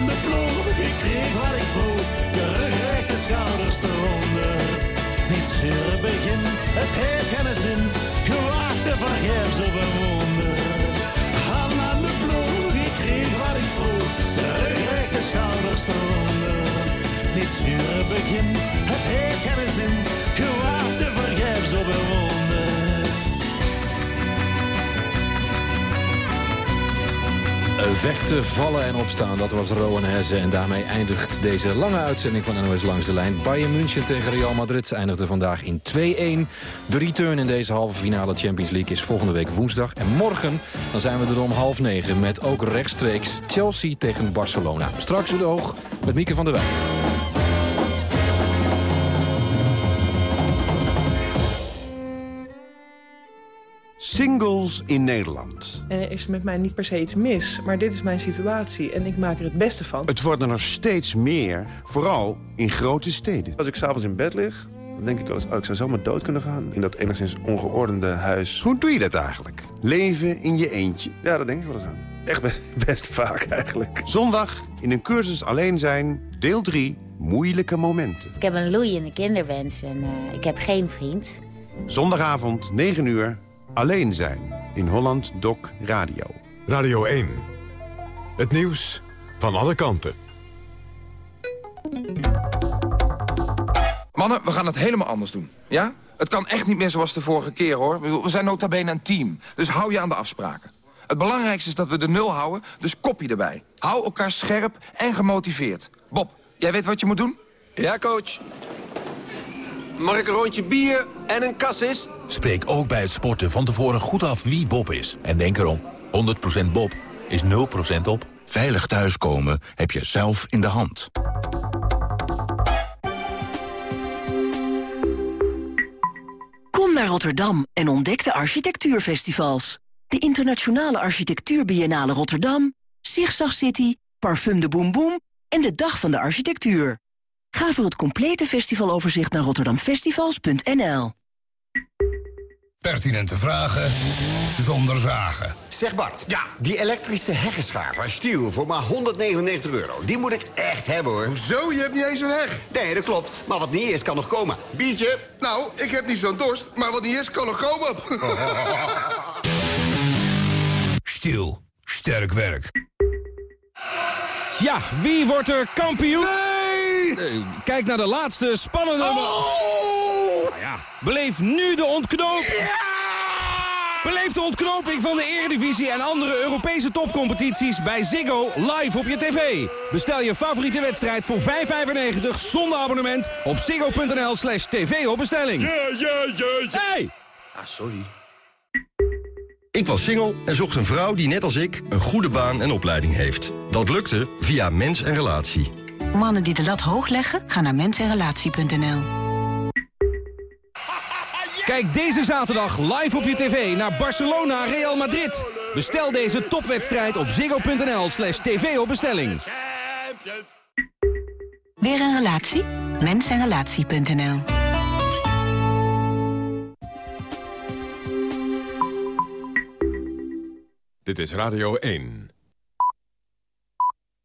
De ploeg, ik kreeg wat ik vroeg. De rug recht, de schouders eronder. Niet zeuren begin, het heeft geen zin. Gewacht te vergeefs op een wonder. Hand aan de ploeg, ik kreeg wat ik vroeg. De rug recht, de schouders eronder. Niet zeuren begin, het heeft geen zin. Gewacht te vergeefs op een wonder. Vechten, vallen en opstaan, dat was Rowan Hesse. En daarmee eindigt deze lange uitzending van NOS Langs de Lijn. Bayern München tegen Real Madrid eindigde vandaag in 2-1. De return in deze halve finale Champions League is volgende week woensdag. En morgen dan zijn we er om half negen met ook rechtstreeks Chelsea tegen Barcelona. Straks het oog met Mieke van der Wij. Singles in Nederland. En er is met mij niet per se iets mis, maar dit is mijn situatie en ik maak er het beste van. Het worden er steeds meer, vooral in grote steden. Als ik s'avonds in bed lig, dan denk ik wel eens... Oh, ik zou zomaar dood kunnen gaan in dat enigszins ongeordende huis. Hoe doe je dat eigenlijk? Leven in je eentje. Ja, dat denk ik wel eens aan. Echt best, best vaak eigenlijk. Zondag in een cursus alleen zijn, deel 3, moeilijke momenten. Ik heb een loeiende kinderwens en eh, ik heb geen vriend. Zondagavond, 9 uur, alleen zijn in Holland Doc Radio. Radio 1. Het nieuws van alle kanten. Mannen, we gaan het helemaal anders doen. Ja? Het kan echt niet meer zoals de vorige keer, hoor. We zijn nota bene een team. Dus hou je aan de afspraken. Het belangrijkste is dat we de nul houden, dus kopje erbij. Hou elkaar scherp en gemotiveerd. Bob, jij weet wat je moet doen? Ja, coach. Mag ik een rondje bier en een kassis? Spreek ook bij het sporten van tevoren goed af wie Bob is. En denk erom, 100% Bob is 0% op. Veilig thuiskomen heb je zelf in de hand. Kom naar Rotterdam en ontdek de architectuurfestivals. De Internationale Architectuurbiennale Rotterdam, Zigzag City, Parfum de Boom Boom en de Dag van de Architectuur. Ga voor het complete festivaloverzicht naar rotterdamfestivals.nl. Pertinente vragen zonder zagen. Zeg Bart, ja. die elektrische heggenschaar van Stiel voor maar 199 euro. Die moet ik echt hebben hoor. Hoezo? Je hebt niet eens een heg. Nee, dat klopt. Maar wat niet is, kan nog komen. Biertje? Nou, ik heb niet zo'n dorst, maar wat niet is, kan nog komen. Stiel. Sterk werk. Ja, wie wordt er kampioen? Nee! kijk naar de laatste spannende... Oh! Nou ja, beleef nu de ontknoping. Beleef de ontknoping van de Eredivisie en andere Europese topcompetities bij Ziggo live op je tv. Bestel je favoriete wedstrijd voor 5,95 zonder abonnement op ziggo.nl slash tv op bestelling. Ja, ja, ja, ja. Hey! Ah, sorry. Ik was single en zocht een vrouw die net als ik een goede baan en opleiding heeft. Dat lukte via Mens en Relatie. Mannen die de lat hoog leggen, gaan naar mensenrelatie.nl. Kijk deze zaterdag live op je tv naar Barcelona Real Madrid. Bestel deze topwedstrijd op ziggo.nl slash tv op bestelling. Weer een relatie? Mensenrelatie.nl Dit is Radio 1.